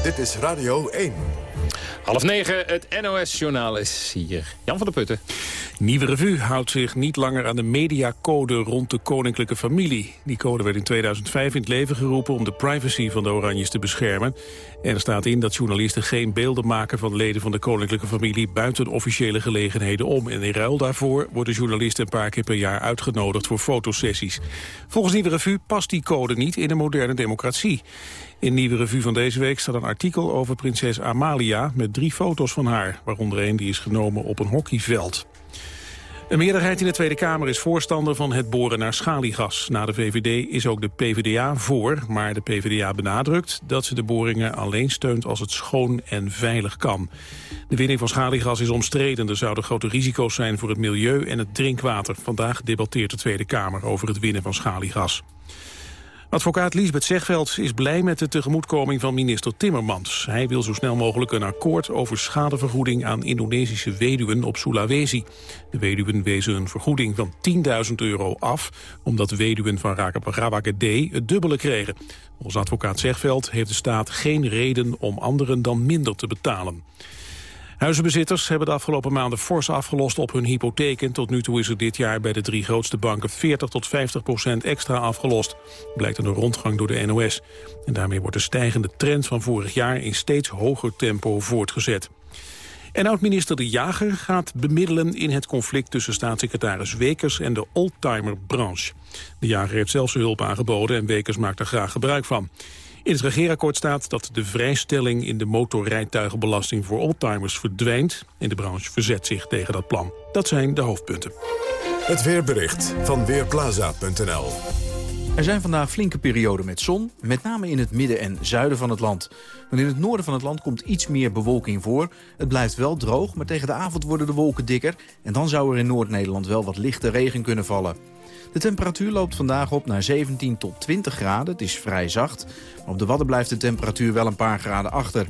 Dit is Radio 1. Half negen, het NOS-journaal is hier. Jan van der Putten. Nieuwe Revue houdt zich niet langer aan de mediacode rond de koninklijke familie. Die code werd in 2005 in het leven geroepen om de privacy van de Oranjes te beschermen. Er staat in dat journalisten geen beelden maken van leden van de koninklijke familie buiten officiële gelegenheden om. En in ruil daarvoor worden journalisten een paar keer per jaar uitgenodigd voor fotosessies. Volgens Nieuwe Revue past die code niet in een moderne democratie. In Nieuwe Revue van deze week staat een artikel over prinses Amalia... met drie foto's van haar, waaronder een die is genomen op een hockeyveld. Een meerderheid in de Tweede Kamer is voorstander van het boren naar schaliegas. Na de VVD is ook de PvdA voor, maar de PvdA benadrukt dat ze de boringen alleen steunt als het schoon en veilig kan. De winning van schaliegas is omstreden. Er zouden grote risico's zijn voor het milieu en het drinkwater. Vandaag debatteert de Tweede Kamer over het winnen van schaliegas. Advocaat Liesbeth Zegveld is blij met de tegemoetkoming van minister Timmermans. Hij wil zo snel mogelijk een akkoord over schadevergoeding aan Indonesische weduwen op Sulawesi. De weduwen wezen een vergoeding van 10.000 euro af, omdat weduwen van Rawakede het dubbele kregen. Volgens advocaat Zegveld heeft de staat geen reden om anderen dan minder te betalen. Huizenbezitters hebben de afgelopen maanden fors afgelost op hun hypotheken. Tot nu toe is er dit jaar bij de drie grootste banken 40 tot 50 procent extra afgelost. Blijkt een rondgang door de NOS. En daarmee wordt de stijgende trend van vorig jaar in steeds hoger tempo voortgezet. En oud-minister De Jager gaat bemiddelen in het conflict tussen staatssecretaris Wekers en de oldtimerbranche. De Jager heeft zelfs hulp aangeboden en Wekers maakt er graag gebruik van. In het regeerakkoord staat dat de vrijstelling in de motorrijtuigenbelasting voor oldtimers verdwijnt. En de branche verzet zich tegen dat plan. Dat zijn de hoofdpunten. Het weerbericht van Weerplaza.nl er zijn vandaag flinke perioden met zon, met name in het midden en zuiden van het land. Maar in het noorden van het land komt iets meer bewolking voor. Het blijft wel droog, maar tegen de avond worden de wolken dikker... en dan zou er in Noord-Nederland wel wat lichte regen kunnen vallen. De temperatuur loopt vandaag op naar 17 tot 20 graden. Het is vrij zacht. Maar op de Wadden blijft de temperatuur wel een paar graden achter.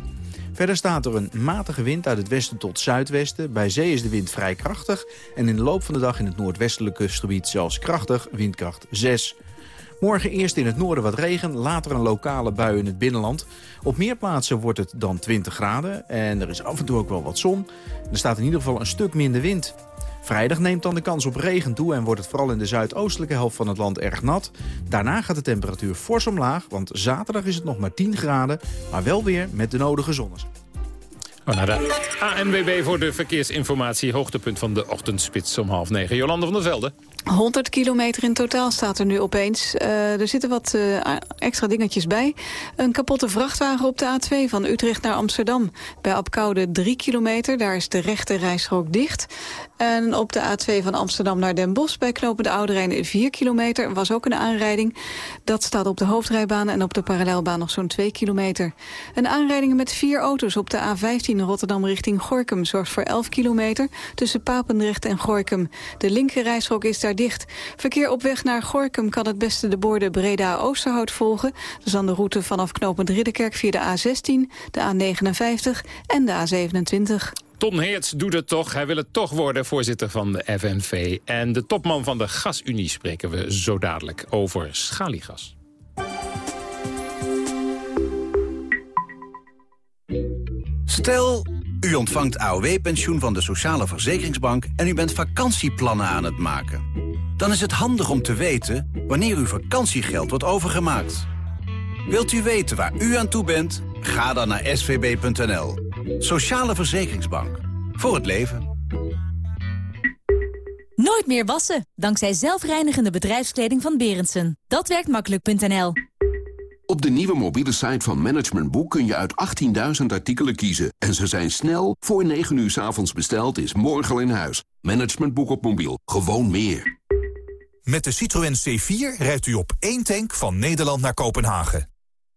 Verder staat er een matige wind uit het westen tot zuidwesten. Bij zee is de wind vrij krachtig. En in de loop van de dag in het noordwestelijke kustgebied zelfs krachtig, windkracht 6. Morgen eerst in het noorden wat regen, later een lokale bui in het binnenland. Op meer plaatsen wordt het dan 20 graden en er is af en toe ook wel wat zon. Er staat in ieder geval een stuk minder wind. Vrijdag neemt dan de kans op regen toe en wordt het vooral in de zuidoostelijke helft van het land erg nat. Daarna gaat de temperatuur fors omlaag, want zaterdag is het nog maar 10 graden, maar wel weer met de nodige zonnes. Oh, naar de ANWB voor de verkeersinformatie. Hoogtepunt van de ochtendspits om half negen. Jolande van der Velde. 100 kilometer in totaal staat er nu opeens. Uh, er zitten wat uh, extra dingetjes bij. Een kapotte vrachtwagen op de A2 van Utrecht naar Amsterdam. Bij Apkoude 3 kilometer, daar is de rechte rijstrook dicht. En op de A2 van Amsterdam naar Den Bosch bij Knopen de Oude Rijn 4 kilometer was ook een aanrijding. Dat staat op de hoofdrijbaan en op de parallelbaan nog zo'n 2 kilometer. Een aanrijding met vier auto's op de A15 Rotterdam richting Gorkum zorgt voor 11 kilometer tussen Papendrecht en Gorkum. De linker rijstrook is daar dicht. Verkeer op weg naar Gorkum kan het beste de borden Breda-Oosterhout volgen. Dus dan de route vanaf knooppunt Ridderkerk via de A16, de A59 en de A27. Ton Heerts doet het toch. Hij wil het toch worden, voorzitter van de FNV. En de topman van de Gasunie spreken we zo dadelijk over schaliegas. Stel, u ontvangt AOW-pensioen van de Sociale Verzekeringsbank... en u bent vakantieplannen aan het maken. Dan is het handig om te weten wanneer uw vakantiegeld wordt overgemaakt. Wilt u weten waar u aan toe bent? Ga dan naar svb.nl. Sociale Verzekeringsbank. Voor het leven. Nooit meer wassen, dankzij zelfreinigende bedrijfskleding van Berendsen. Dat werkt makkelijk.nl. Op de nieuwe mobiele site van Management Boek kun je uit 18.000 artikelen kiezen. En ze zijn snel, voor 9 uur s avonds besteld, is morgen al in huis. Management Boek op mobiel, gewoon meer. Met de Citroën C4 rijdt u op één tank van Nederland naar Kopenhagen.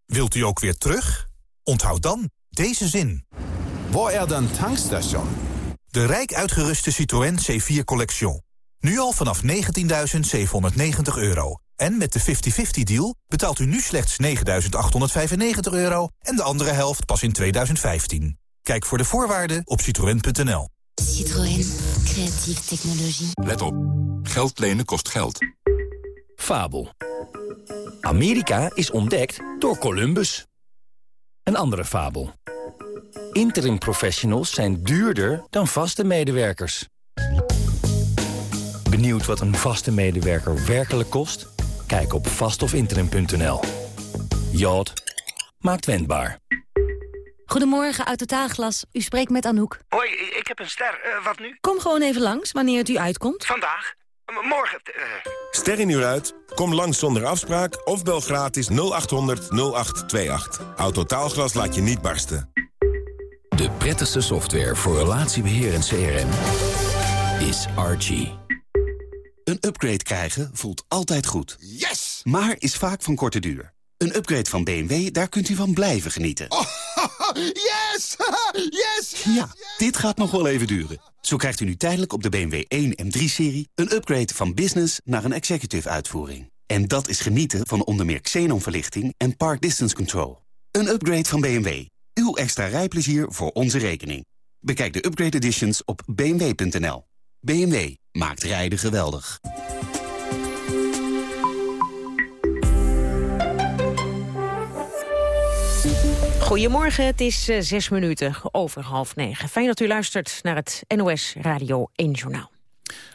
Wilt u ook weer terug? Onthoud dan deze zin. Waar er dan tankstation? De rijk uitgeruste Citroën C4 Collection. Nu al vanaf 19.790 euro. En met de 50-50 deal betaalt u nu slechts 9.895 euro... en de andere helft pas in 2015. Kijk voor de voorwaarden op citroën.nl. Citroën. Creatieve technologie. Let op. Geld lenen kost geld. Fabel. Amerika is ontdekt door Columbus. Een andere fabel. Interim professionals zijn duurder dan vaste medewerkers. Benieuwd wat een vaste medewerker werkelijk kost? Kijk op vastofinterim.nl. Jod maakt wendbaar. Goedemorgen, uit Totaalglas. U spreekt met Anouk. Hoi, ik heb een ster. Eh, wat nu? Kom gewoon even langs, wanneer het u uitkomt. Vandaag? M- morgen? eh. Ster in uur uit? Kom langs zonder afspraak of bel gratis 0800 0828. Autotaalglas laat je niet barsten. De prettigste software voor relatiebeheer en CRM is Archie. Een upgrade krijgen voelt altijd goed. Yes! Maar is vaak van korte duur. Een upgrade van BMW, daar kunt u van blijven genieten. yes! yes! Ja, dit gaat nog wel even duren. Zo krijgt u nu tijdelijk op de BMW 1 en 3-serie... een upgrade van business naar een executive uitvoering. En dat is genieten van onder meer xenonverlichting en park distance control. Een upgrade van BMW. Uw extra rijplezier voor onze rekening. Bekijk de upgrade editions op bmw.nl. BMW maakt rijden geweldig. Goedemorgen, het is eh, zes minuten over half negen. Fijn dat u luistert naar het NOS Radio 1 Journaal.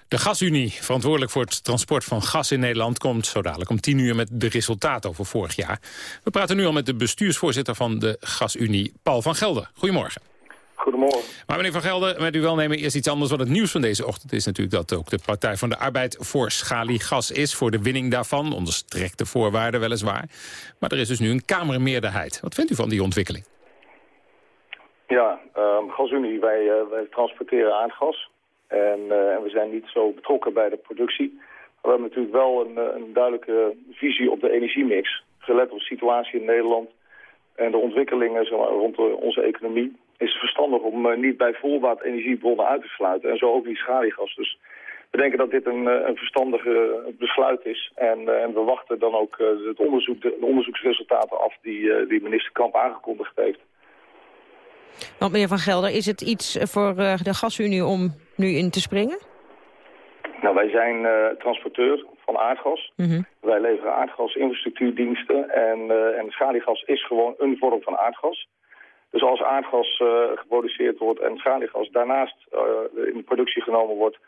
De Gasunie, verantwoordelijk voor het transport van gas in Nederland... komt zo dadelijk om tien uur met de resultaten over vorig jaar. We praten nu al met de bestuursvoorzitter van de Gasunie, Paul van Gelder. Goedemorgen. Goedemorgen. Maar meneer Van Gelder, met uw welnemen eerst iets anders. Wat het nieuws van deze ochtend is natuurlijk dat ook de Partij van de Arbeid voor schaliegas is. Voor de winning daarvan, onder strikte voorwaarden weliswaar. Maar er is dus nu een Kamermeerderheid. Wat vindt u van die ontwikkeling? Ja, ehm GasUnie, wij, eh, wij transporteren aardgas. En, eh, en we zijn niet zo betrokken bij de productie. Maar we hebben natuurlijk wel een, eh, een duidelijke visie op de energiemix. Gelet op de situatie in Nederland en de ontwikkelingen rond de- onze economie... is het verstandig om eh, niet bij voorbaat energiebronnen uit te sluiten. En zo ook niet schaliegas. Dus we denken dat dit een, eh, een verstandige besluit is. En, eh, en we wachten dan ook eh, het onderzoek, de, de onderzoeksresultaten af die, eh, die minister Kamp aangekondigd heeft. Want meneer Van Gelder, is het iets voor eh, de Gasunie om nu in te springen? Nou, wij zijn eh, transporteur van aardgas. Wij leveren aardgasinfrastructuurdiensten en, eh en schaliegas is gewoon een vorm van aardgas. Dus als aardgas geproduceerd wordt en schaliegas daarnaast in de productie genomen wordt,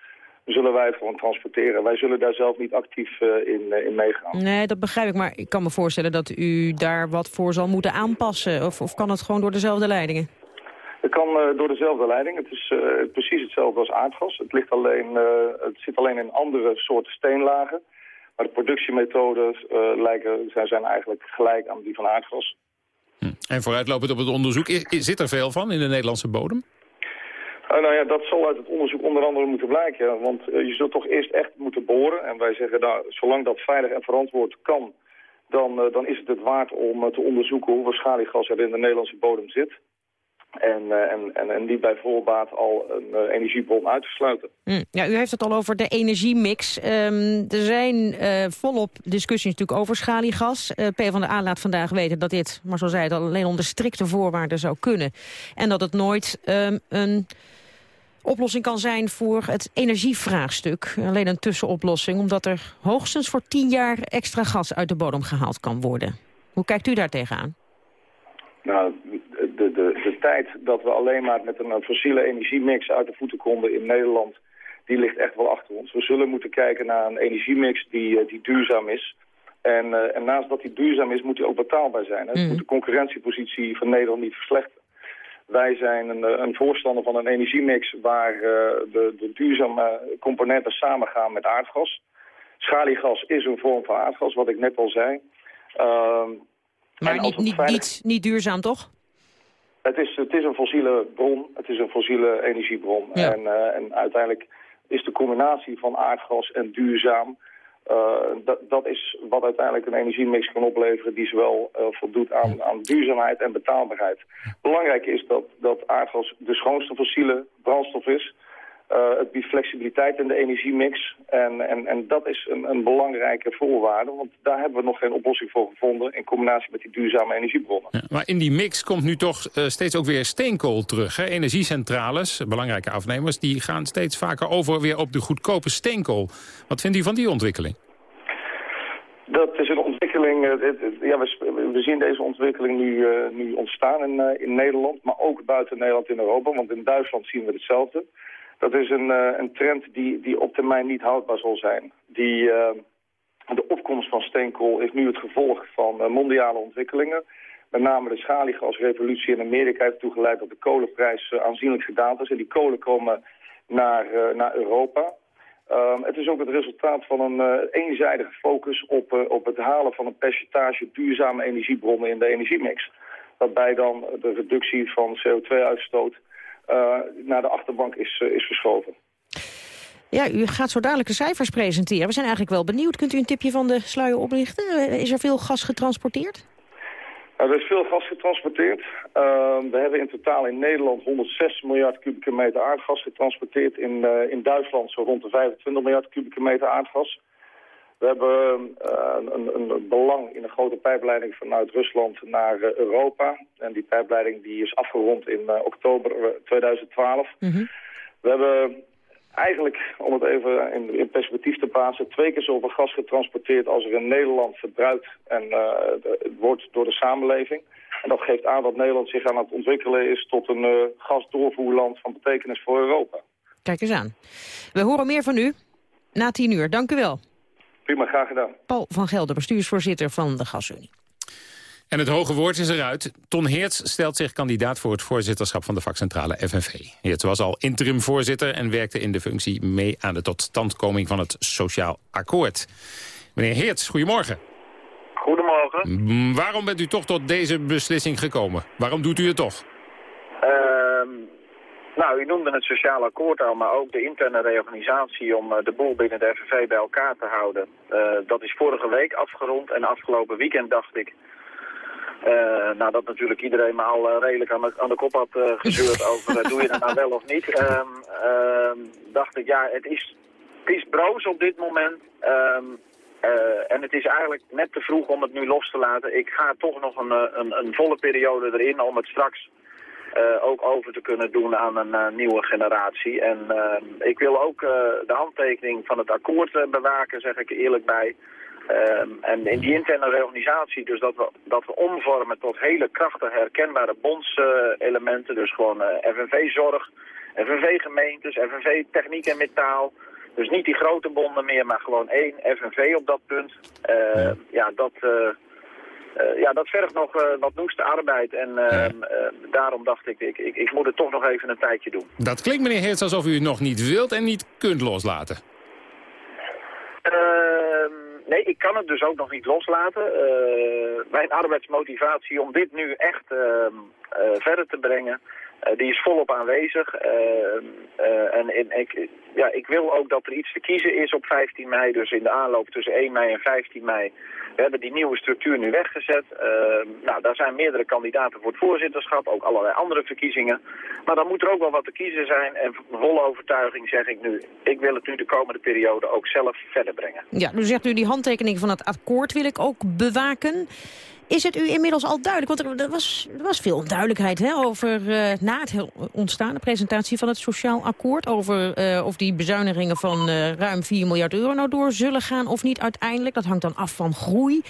zullen wij gewoon transporteren. Wij zullen daar zelf niet actief in, in meegaan. Nee, dat begrijp ik, maar ik kan me voorstellen dat u daar wat voor zal moeten aanpassen. Of, of kan het gewoon door dezelfde leidingen? Het kan eh, door dezelfde leiding. Het is eh, precies hetzelfde als aardgas. Het, ligt alleen, eh, het zit alleen in andere soorten steenlagen. Maar de productiemethodes eh, lijken, zijn, zijn eigenlijk gelijk aan die van aardgas. En vooruitlopend op het onderzoek, i- i- zit er veel van in de Nederlandse bodem? Uh, nou ja, dat zal uit het onderzoek onder andere moeten blijken. Want je zult toch eerst echt moeten boren. En wij zeggen, nou, zolang dat veilig en verantwoord kan... dan, dan is het het waard om te onderzoeken hoeveel schaliegas er in de Nederlandse bodem zit. En, eh, en, en, en niet bij voorbaat al een eh, energiebron uit te sluiten. Hm. Ja, u heeft het al over de energiemix. Ehm, er zijn eh, volop discussies natuurlijk over schaliegas. Eh PvdA laat vandaag weten dat dit, maar zo zei het al, alleen onder strikte voorwaarden zou kunnen. En dat het nooit ehm, een oplossing kan zijn voor het energievraagstuk. Alleen een tussenoplossing, omdat er hoogstens voor tien jaar extra gas uit de bodem gehaald kan worden. Hoe kijkt u daar tegenaan? Nou, tijd dat we alleen maar met een fossiele energiemix uit de voeten konden in Nederland, die ligt echt wel achter ons. We zullen moeten kijken naar een energiemix die, eh, die duurzaam is. En, eh, en naast dat die duurzaam is, moet die ook betaalbaar zijn. Het moet de concurrentiepositie van Nederland niet verslechteren. Wij zijn een, eh, een voorstander van een energiemix waar de, de duurzame componenten samengaan met aardgas. Schaliegas is een vorm van aardgas, wat ik net al zei. Ehm, Maar niet, het niet, veilig- niet, niet duurzaam, toch? Het is, het is een fossiele bron, het is een fossiele energiebron. Ja. En, eh, en uiteindelijk is de combinatie van aardgas en duurzaam... eh, dat, dat is wat uiteindelijk een energiemix kan opleveren... die zowel eh, voldoet aan, aan duurzaamheid en betaalbaarheid. Belangrijk is dat, dat aardgas de schoonste fossiele brandstof is... Eh, het biedt flexibiliteit in de energiemix. En, en, en dat is een, een belangrijke voorwaarde. Want daar hebben we nog geen oplossing voor gevonden... in combinatie met die duurzame energiebronnen. Maar in die mix komt nu toch eh, steeds ook weer steenkool terug. Hè? Energiecentrales, belangrijke afnemers, die gaan steeds vaker over weer op de goedkope steenkool. Wat vindt u van die ontwikkeling? Dat is een ontwikkeling, ja, we, we, zien deze ontwikkeling nu, nu ontstaan in, in Nederland, maar ook buiten Nederland in Europa, want in Duitsland zien we hetzelfde. Dat is een, een trend die, die op termijn niet houdbaar zal zijn. Die, de opkomst van steenkool is nu het gevolg van mondiale ontwikkelingen. Met name de schaliegasrevolutie in Amerika heeft toegeleid dat de kolenprijs aanzienlijk gedaald is. En die kolen komen naar, naar Europa. Um, het is ook het resultaat van een eenzijdige focus op, op het halen van een percentage duurzame energiebronnen in de energiemix. Waarbij dan de reductie van CO2-uitstoot uh, naar de achterbank is, is verschoven. Ja, u gaat zo dadelijk de cijfers presenteren. We zijn eigenlijk wel benieuwd. Kunt u een tipje van de sluier oplichten? Is er veel gas getransporteerd? Nou, er is veel gas getransporteerd. Uh, we hebben in totaal in Nederland 106 miljard kubieke meter aardgas getransporteerd. In, uh, in Duitsland zo rond de 25 miljard kubieke meter aardgas. We hebben uh, een, een, belang in een grote pijpleiding vanuit Rusland naar Europa. En die pijpleiding die is afgerond in oktober 2012. Mm -hmm. We hebben eigenlijk, om het even in, in, perspectief te plaatsen... twee keer zoveel gas getransporteerd als er in Nederland verbruikt en, uh, wordt door de samenleving. En dat geeft aan dat Nederland zich aan het ontwikkelen is tot een uh, gasdoorvoerland van betekenis voor Europa. Kijk eens aan. We horen meer van u na tien uur. Dank u wel. Prima, graag gedaan. Paul van Gelder, bestuursvoorzitter van de Gasunie. En het hoge woord is eruit. Ton Heerts stelt zich kandidaat voor het voorzitterschap van de vakcentrale FNV. Heerts was al interim-voorzitter en werkte in de functie mee aan de totstandkoming van het Sociaal Akkoord. Meneer Heerts, goedemorgen. Goedemorgen. waarom bent u toch tot deze beslissing gekomen? Waarom doet u het toch? Nou, u noemde het sociaal akkoord al, maar ook de interne reorganisatie om uh, de boel binnen de FNV bij elkaar te houden. Uh, dat is vorige week afgerond en afgelopen weekend dacht ik, uh, nou, dat natuurlijk iedereen me al uh, redelijk aan de, aan de kop had gezeurd over doe je dat nou wel of niet. Um, dacht ik, ja, het is, het is broos op dit moment. Um, en het is eigenlijk net te vroeg om het nu los te laten. Ik ga toch nog een, een, een volle periode erin om het straks ook over te kunnen doen aan een nieuwe generatie. En ehm, ik wil ook de handtekening van het akkoord bewaken, zeg ik eerlijk bij. En in die interne reorganisatie, dus dat we, dat we omvormen tot hele krachtige herkenbare bondselementen. Dus gewoon FNV-zorg, FNV-gemeentes, FNV-techniek en metaal. Dus niet die grote bonden meer, maar gewoon één FNV op dat punt. Ja. ja. dat... ja, dat vergt nog wat noeste arbeid en ja. daarom dacht ik, ik, ik, ik moet het toch nog even een tijdje doen. Dat klinkt meneer Heerts alsof u het nog niet wilt en niet kunt loslaten. Ehm, nee, ik kan het dus ook nog niet loslaten. Uh, mijn arbeidsmotivatie om dit nu echt uh, uh, verder te brengen, die is volop aanwezig. en in, ik, ja, ik wil ook dat er iets te kiezen is op 15 mei, dus in de aanloop tussen 1 mei en 15 mei. We hebben die nieuwe structuur nu weggezet. nou, daar zijn meerdere kandidaten voor het voorzitterschap, ook allerlei andere verkiezingen. Maar dan moet er ook wel wat te kiezen zijn. En volle overtuiging zeg ik nu, ik wil het nu de komende periode ook zelf verder brengen. Ja, nu zegt u die handtekening van het akkoord wil ik ook bewaken. Is het u inmiddels al duidelijk, want er, was, er was veel onduidelijkheid hè, over uh, na het ontstaan, de presentatie van het sociaal akkoord, over uh, of die bezuinigingen van uh, ruim 4 miljard euro nou door zullen gaan of niet uiteindelijk. Dat hangt dan af van groei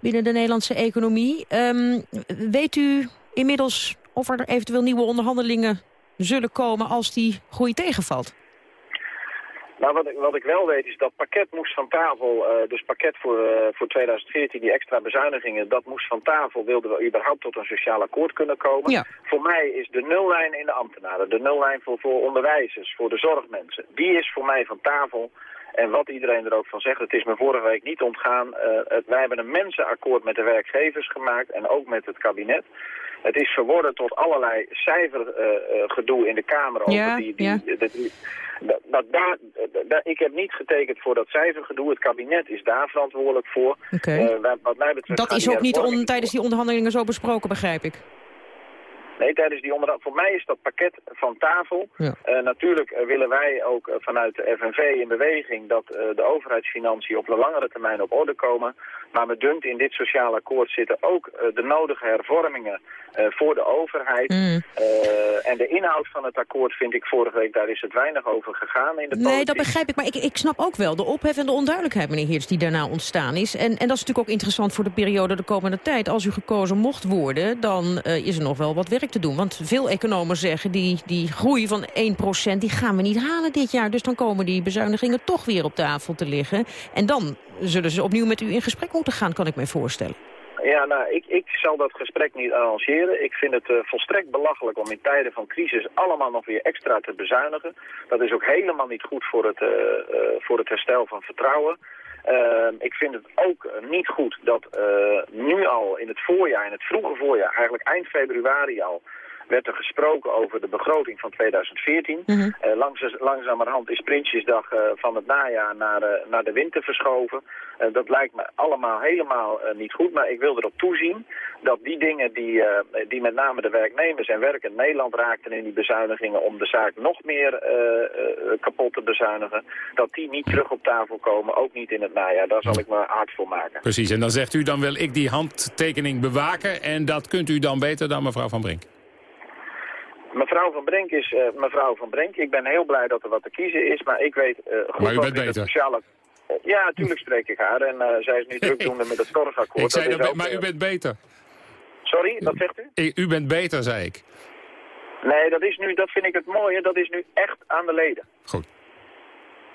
binnen de Nederlandse economie. Um, weet u inmiddels of er eventueel nieuwe onderhandelingen zullen komen als die groei tegenvalt? Nou, wat ik, wat ik wel weet is dat pakket moest van tafel, uh, dus pakket voor, uh, voor 2014, die extra bezuinigingen, dat moest van tafel, wilden we überhaupt tot een sociaal akkoord kunnen komen. Ja. Voor mij is de nullijn in de ambtenaren, de nullijn voor, voor onderwijzers, voor de zorgmensen, die is voor mij van tafel. En wat iedereen er ook van zegt, het is me vorige week niet ontgaan. Uh, het, wij hebben een mensenakkoord met de werkgevers gemaakt en ook met het kabinet. Het is verworden tot allerlei cijfergedoe uh, in de Kamer over ja, die, die, ja. die, die dat, dat, daar, daar, ik heb niet getekend voor dat cijfergedoe. Het kabinet is daar verantwoordelijk voor. Okay. Uh, wat mij betreft dat is ook niet on, tijdens die onderhandelingen zo besproken, begrijp ik. Nee, tijdens die onderhandelingen. Voor mij is dat pakket van tafel. Ja. Eh, natuurlijk eh, willen wij ook eh, vanuit de FNV in beweging dat de overheidsfinanciën op de langere termijn op orde komen. Maar me dunkt in dit sociaal akkoord zitten ook de nodige hervormingen voor de overheid. Mm. En de inhoud van het akkoord vind ik vorige week, daar is het weinig over gegaan in de Nee, politiek. dat begrijp ik. Maar ik, ik snap ook wel de ophef en de onduidelijkheid, meneer Heerts, die daarna ontstaan is. En, en dat is natuurlijk ook interessant voor de periode de komende tijd. Als u gekozen mocht worden, dan is er nog wel wat werk te doen. Want veel economen zeggen, die, die groei van 1% die gaan we niet halen dit jaar. Dus dan komen die bezuinigingen toch weer op tafel te liggen. En dan zullen ze opnieuw met u in gesprek moeten gaan, kan ik mij voorstellen. Ja, nou, ik, ik zal dat gesprek niet arrangeren. Ik vind het eh, volstrekt belachelijk om in tijden van crisis allemaal nog weer extra te bezuinigen. Dat is ook helemaal niet goed voor het, eh, eh, voor het herstel van vertrouwen. Uh, ik vind het ook uh, niet goed dat uh, nu al in het voorjaar, in het vroege voorjaar, eigenlijk eind februari al, werd er gesproken over de begroting van 2014. Mm -hmm. uh, langs, langzamerhand is Prinsjesdag uh, van het najaar naar, uh, naar de winter verschoven. dat lijkt me allemaal helemaal niet goed, maar ik wil erop toezien dat die dingen die, die met name de werknemers en werkend Nederland raakten in die bezuinigingen om de zaak nog meer kapot te bezuinigen, dat die niet terug op tafel komen, ook niet in het najaar. Daar zal ik me hard voor maken. Precies, en dan zegt u, dan wil ik die handtekening bewaken en dat kunt u dan beter dan mevrouw Van Brink. Mevrouw van Brink is uh, mevrouw van Brink. Ik ben heel blij dat er wat te kiezen is, maar ik weet uh, goed maar u bent beter. sociale... Uh, ja, natuurlijk spreek ik haar en zij is nu drukdoende met het zorgakkoord. ik zei dat dat, ook, maar u bent beter. Sorry, wat zegt u? U bent beter, zei ik. Nee, dat, is nu, dat vind ik het mooie. Dat is nu echt aan de leden. Goed.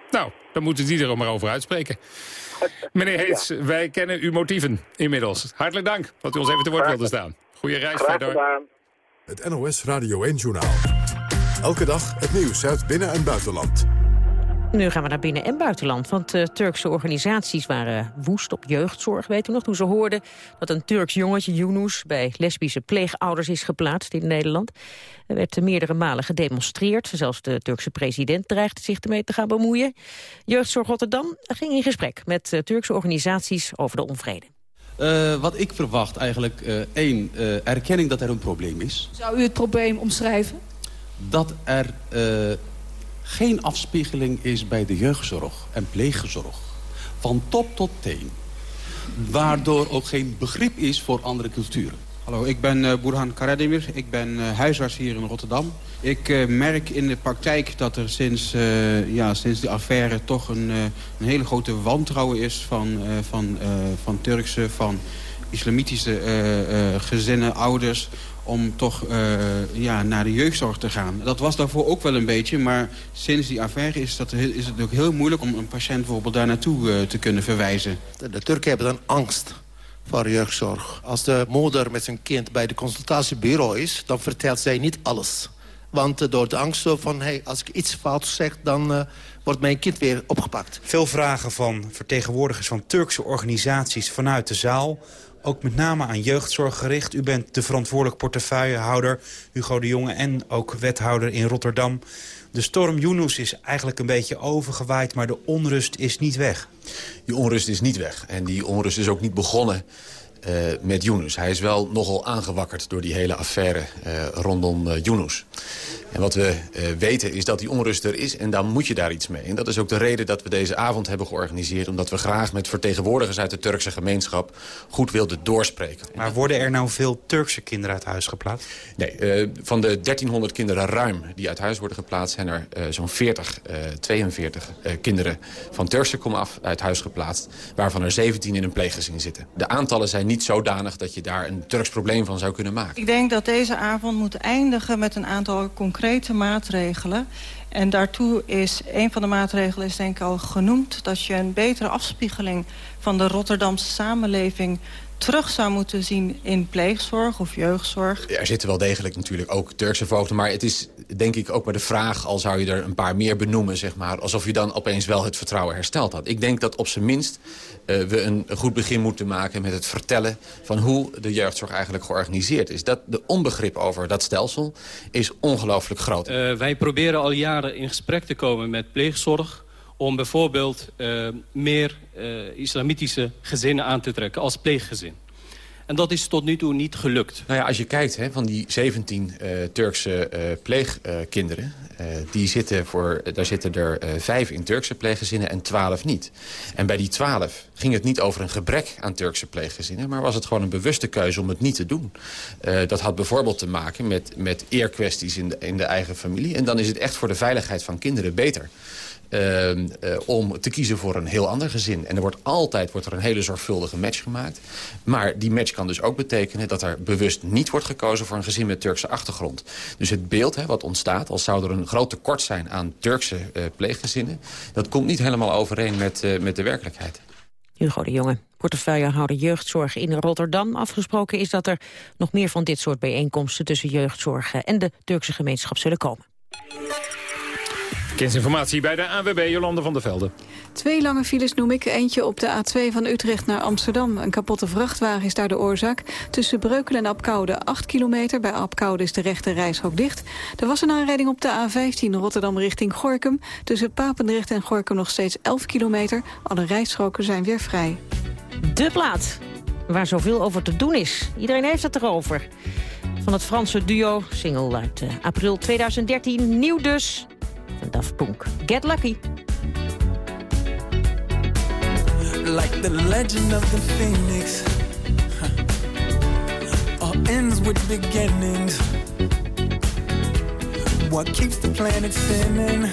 Nou, dan moeten die er maar over uitspreken. Meneer Heets, ja. wij kennen uw motieven inmiddels. Hartelijk dank dat u ons even te woord wilde staan. Goeie reis Graag verder. Gedaan. Het NOS Radio 1-journaal. Elke dag het nieuws uit binnen- en buitenland. Nu gaan we naar binnen- en buitenland. Want uh, Turkse organisaties waren woest op jeugdzorg. Weet u nog, toen ze hoorden dat een Turks jongetje, Yunus... bij lesbische pleegouders is geplaatst in Nederland. Er werd meerdere malen gedemonstreerd. Zelfs de Turkse president dreigde zich ermee te gaan bemoeien. Jeugdzorg Rotterdam ging in gesprek met uh, Turkse organisaties over de onvrede. Uh, wat ik verwacht eigenlijk, uh, één, uh, erkenning dat er een probleem is. Zou u het probleem omschrijven? Dat er geen afspiegeling is bij de jeugdzorg en pleeggezorg. Van top tot teen. Waardoor ook geen begrip is voor andere culturen. Hallo, ik ben uh, Burhan Karademir. Ik ben uh, huisarts hier in Rotterdam. Ik uh, merk in de praktijk dat er sinds, ja, sinds die affaire toch een, een hele grote wantrouwen is van, van, van Turkse, van islamitische gezinnen, ouders om toch ja, naar de jeugdzorg te gaan. Dat was daarvoor ook wel een beetje, maar sinds die affaire is, dat, is het ook heel moeilijk om een patiënt bijvoorbeeld daar naartoe te kunnen verwijzen. De, de Turken hebben dan angst voor jeugdzorg. Als de moeder met zijn kind bij de consultatiebureau is... dan vertelt zij niet alles. Want uh, door de angst van, hey, als ik iets fout zeg... dan uh, wordt mijn kind weer opgepakt. Veel vragen van vertegenwoordigers van Turkse organisaties vanuit de zaal. Ook met name aan jeugdzorg gericht. U bent de verantwoordelijk portefeuillehouder, Hugo de Jonge... en ook wethouder in Rotterdam. De storm Yunus is eigenlijk een beetje overgewaaid... maar de onrust is niet weg. Die onrust is niet weg. En die onrust is ook niet begonnen uh, met Yunus. Hij is wel nogal aangewakkerd door die hele affaire uh, rondom uh. En wat we weten is dat die onrust er is en dan moet je daar iets mee. En dat is ook de reden dat we deze avond hebben georganiseerd... omdat we graag met vertegenwoordigers uit de Turkse gemeenschap goed wilden doorspreken. Maar worden er nou veel Turkse kinderen uit huis geplaatst? Nee, van de 1300 kinderen ruim die uit huis worden geplaatst... zijn er zo'n 40, 42 kinderen van Turkse komaf uit huis geplaatst... waarvan er 17 in een pleeggezin zitten. De aantallen zijn niet zodanig dat je daar een Turks probleem van zou kunnen maken. Ik denk dat deze avond moet eindigen met een aantal concrete maatregelen. En daartoe is een van de maatregelen is denk ik al genoemd... dat je een betere afspiegeling van de Rotterdamse samenleving terug zou moeten zien in pleegzorg of jeugdzorg. Er zitten wel degelijk natuurlijk ook Turkse voogden... maar het is denk ik ook maar de vraag... al zou je er een paar meer benoemen, zeg maar... alsof je dan opeens wel het vertrouwen hersteld had. Ik denk dat op zijn minst uh, we een, goed begin moeten maken... met het vertellen van hoe de jeugdzorg eigenlijk georganiseerd is. Dat de onbegrip over dat stelsel is ongelooflijk groot. Uh, wij proberen al jaren in gesprek te komen met pleegzorg om bijvoorbeeld uh, meer islamitische gezinnen aan te trekken als pleeggezin. En dat is tot nu toe niet gelukt. Nou ja, als je kijkt, hè, van die 17 uh, Turkse uh, pleegkinderen... Uh, die zitten voor, daar zitten er vijf in Turkse pleeggezinnen en twaalf niet. En bij die twaalf ging het niet over een gebrek aan Turkse pleeggezinnen... maar was het gewoon een bewuste keuze om het niet te doen. dat had bijvoorbeeld te maken met, met eerkwesties in de, in de eigen familie. En dan is het echt voor de veiligheid van kinderen beter... Uh, uh, om te kiezen voor een heel ander gezin. En er wordt altijd wordt er een hele zorgvuldige match gemaakt. Maar die match kan dus ook betekenen dat er bewust niet wordt gekozen... voor een gezin met Turkse achtergrond. Dus het beeld hè, wat ontstaat, als zou er een groot tekort zijn aan Turkse uh, pleeggezinnen... dat komt niet helemaal overeen met, met de werkelijkheid. Hugo de Jonge, portefeuillehouder jeugdzorg in Rotterdam. Afgesproken is dat er nog meer van dit soort bijeenkomsten... tussen jeugdzorg en de Turkse gemeenschap zullen komen. Kensinformatie bij de AWB Jolande van der Velde. Twee lange files noem ik. Eentje op de A2 van Utrecht naar Amsterdam. Een kapotte vrachtwagen is daar de oorzaak. Tussen Breukelen en Apkoude 8 kilometer. Bij Apkoude is de rechte reishok dicht. Er was een aanrijding op de A15 Rotterdam richting Gorkum. Tussen Papendrecht en Gorkum nog steeds 11 kilometer. Alle rijstroken zijn weer vrij. De plaat waar zoveel over te doen is. Iedereen heeft het erover. Van het Franse duo, single uit uh, april 2013, nieuw dus. Daft Punk. Get Lucky. Like the legend of the phoenix. All ends with beginnings What keeps the planet spinning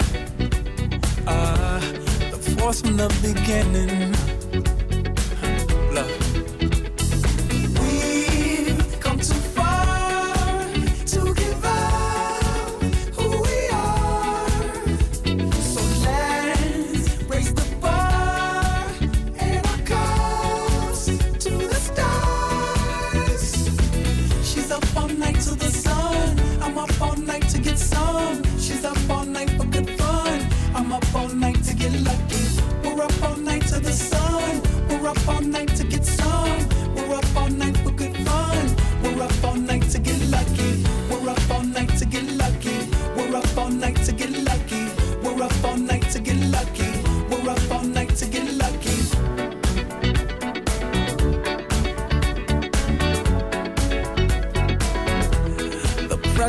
uh, The force from the beginning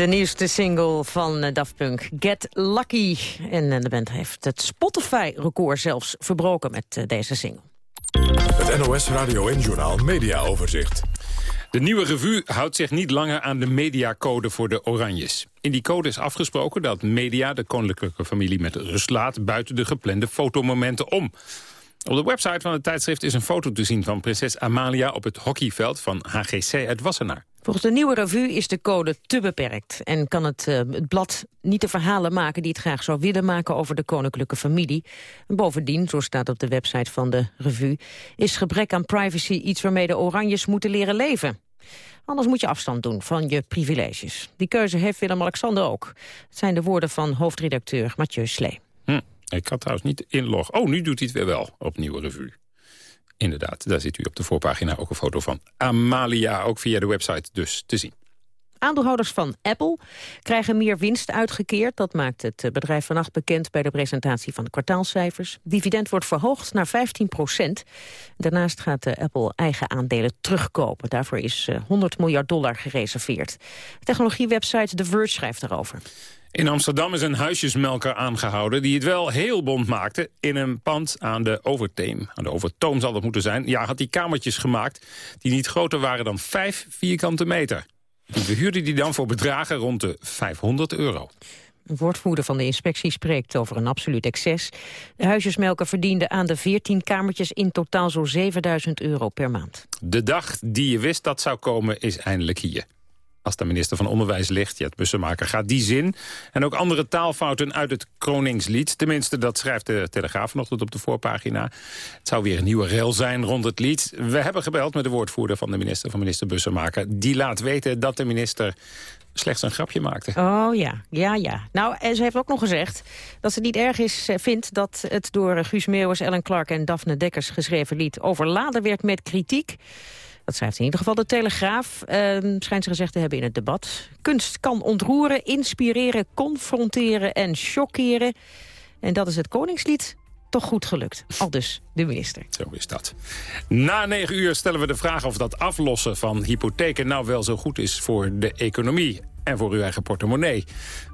De nieuwste single van eh, Daft Punk, Get Lucky. En eh, de band heeft het Spotify-record zelfs verbroken met eh, deze single. Het NOS Radio en Journal Media Overzicht. De nieuwe revue houdt zich niet langer aan de mediacode voor de Oranjes. In die code is afgesproken dat media de koninklijke familie met rust laat... buiten de geplande fotomomenten om. Op de website van het tijdschrift is een foto te zien van prinses Amalia... op het hockeyveld van HGC uit Wassenaar. Volgens de nieuwe revue is de code te beperkt... en kan het, uh, het blad niet de verhalen maken die het graag zou willen maken... over de koninklijke familie. En bovendien, zo staat op de website van de revue... is gebrek aan privacy iets waarmee de oranjes moeten leren leven. Anders moet je afstand doen van je privileges. Die keuze heeft Willem-Alexander ook. Het zijn de woorden van hoofdredacteur Mathieu Slee. Ik had trouwens niet inlog. Oh, nu doet hij het weer wel op Nieuwe Revue. Inderdaad, daar ziet u op de voorpagina ook een foto van Amalia. Ook via de website dus te zien. Aandeelhouders van Apple krijgen meer winst uitgekeerd. Dat maakt het bedrijf vannacht bekend bij de presentatie van de kwartaalcijfers. Dividend wordt verhoogd naar 15 procent. Daarnaast gaat Apple eigen aandelen terugkopen. Daarvoor is 100 miljard dollar gereserveerd. Technologiewebsite The Verge schrijft daarover. In Amsterdam is een huisjesmelker aangehouden die het wel heel bond maakte in een pand aan de Overteem. Aan de Overtoom zal het moeten zijn. Ja, had die kamertjes gemaakt die niet groter waren dan 5 vierkante meter. Die verhuurde die dan voor bedragen rond de 500 euro. Een woordvoerder van de inspectie spreekt over een absoluut excess. De huisjesmelker verdiende aan de 14 kamertjes in totaal zo'n 7000 euro per maand. De dag die je wist dat zou komen is eindelijk hier. Als de minister van Onderwijs ligt, Jet Bussemaker, gaat die zin... en ook andere taalfouten uit het Kroningslied. Tenminste, dat schrijft de Telegraaf vanochtend op de voorpagina. Het zou weer een nieuwe rel zijn rond het lied. We hebben gebeld met de woordvoerder van de minister, van minister Bussemaker. Die laat weten dat de minister slechts een grapje maakte. Oh ja, ja, ja. Nou, en ze heeft ook nog gezegd dat ze niet erg is, vindt... dat het door Guus Meeuwers, Ellen Clark en Daphne Dekkers geschreven lied... overladen werd met kritiek. Dat schrijft in ieder geval de Telegraaf, uh, schijnt ze gezegd te hebben in het debat. Kunst kan ontroeren, inspireren, confronteren en chockeren. En dat is het Koningslied toch goed gelukt. Al dus de minister. Zo is dat. Na negen uur stellen we de vraag of dat aflossen van hypotheken nou wel zo goed is voor de economie en voor uw eigen portemonnee.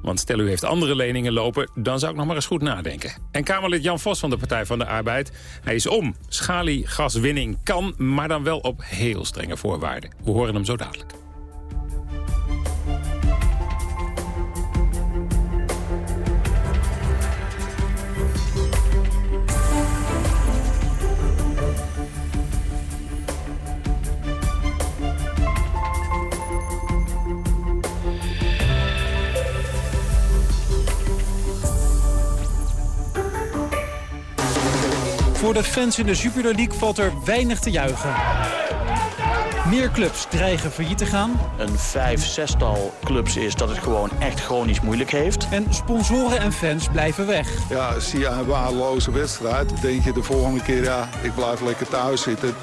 Want stel u heeft andere leningen lopen, dan zou ik nog maar eens goed nadenken. En Kamerlid Jan Vos van de Partij van de Arbeid, hij is om. Schaliegaswinning kan, maar dan wel op heel strenge voorwaarden. We horen hem zo dadelijk. Voor de fans in de Jupiler League valt er weinig te juichen. Meer clubs dreigen failliet te gaan. Een vijf, zestal clubs is dat het gewoon echt chronisch moeilijk heeft. En sponsoren en fans blijven weg. Ja, zie je een waardeloze wedstrijd, denk je de volgende keer, ja, ik blijf lekker thuis zitten.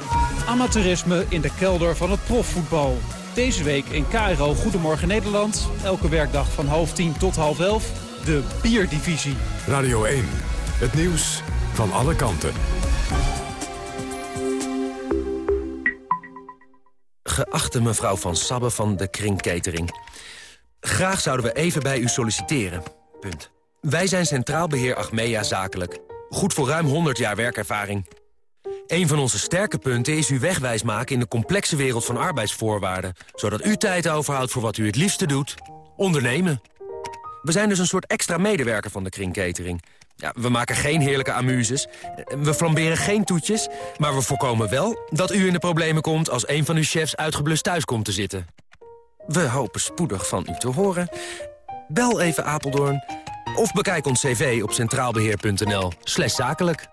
Amateurisme in de kelder van het profvoetbal. Deze week in KRO Goedemorgen Nederland. Elke werkdag van half tien tot half elf. De Bierdivisie. Radio 1. Het nieuws van alle kanten. Geachte mevrouw Van Sabbe van de Kringkatering. Graag zouden we even bij u solliciteren. Punt. Wij zijn Centraal Beheer Achmea Zakelijk. Goed voor ruim 100 jaar werkervaring. Een van onze sterke punten is u wegwijs maken in de complexe wereld van arbeidsvoorwaarden. Zodat u tijd overhoudt voor wat u het liefste doet. Ondernemen. We zijn dus een soort extra medewerker van de Kringkatering. Ja, we maken geen heerlijke amuses, we flamberen geen toetjes... maar we voorkomen wel dat u in de problemen komt... als een van uw chefs uitgeblust thuis komt te zitten. We hopen spoedig van u te horen. Bel even Apeldoorn of bekijk ons cv op centraalbeheer.nl zakelijk.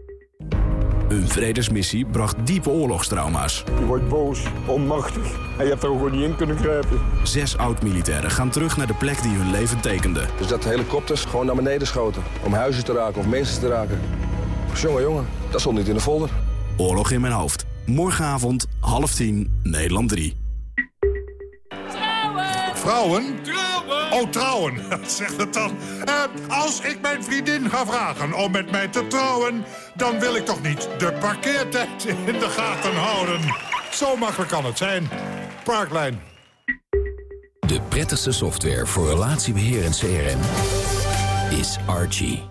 Een vredesmissie bracht diepe oorlogstrauma's. Je wordt boos, onmachtig en je hebt er gewoon niet in kunnen grijpen. Zes oud-militairen gaan terug naar de plek die hun leven tekende. Dus dat helikopters gewoon naar beneden schoten. Om huizen te raken of mensen te raken. Jongen, jongen, dat stond niet in de folder. Oorlog in mijn hoofd. Morgenavond, half tien, Nederland 3. Vrouwen? Oh, trouwen. Zeg het dan. Eh, als ik mijn vriendin ga vragen om met mij te trouwen... dan wil ik toch niet de parkeertijd in de gaten houden. Zo makkelijk kan het zijn. Parklijn. De prettigste software voor relatiebeheer en CRM is Archie.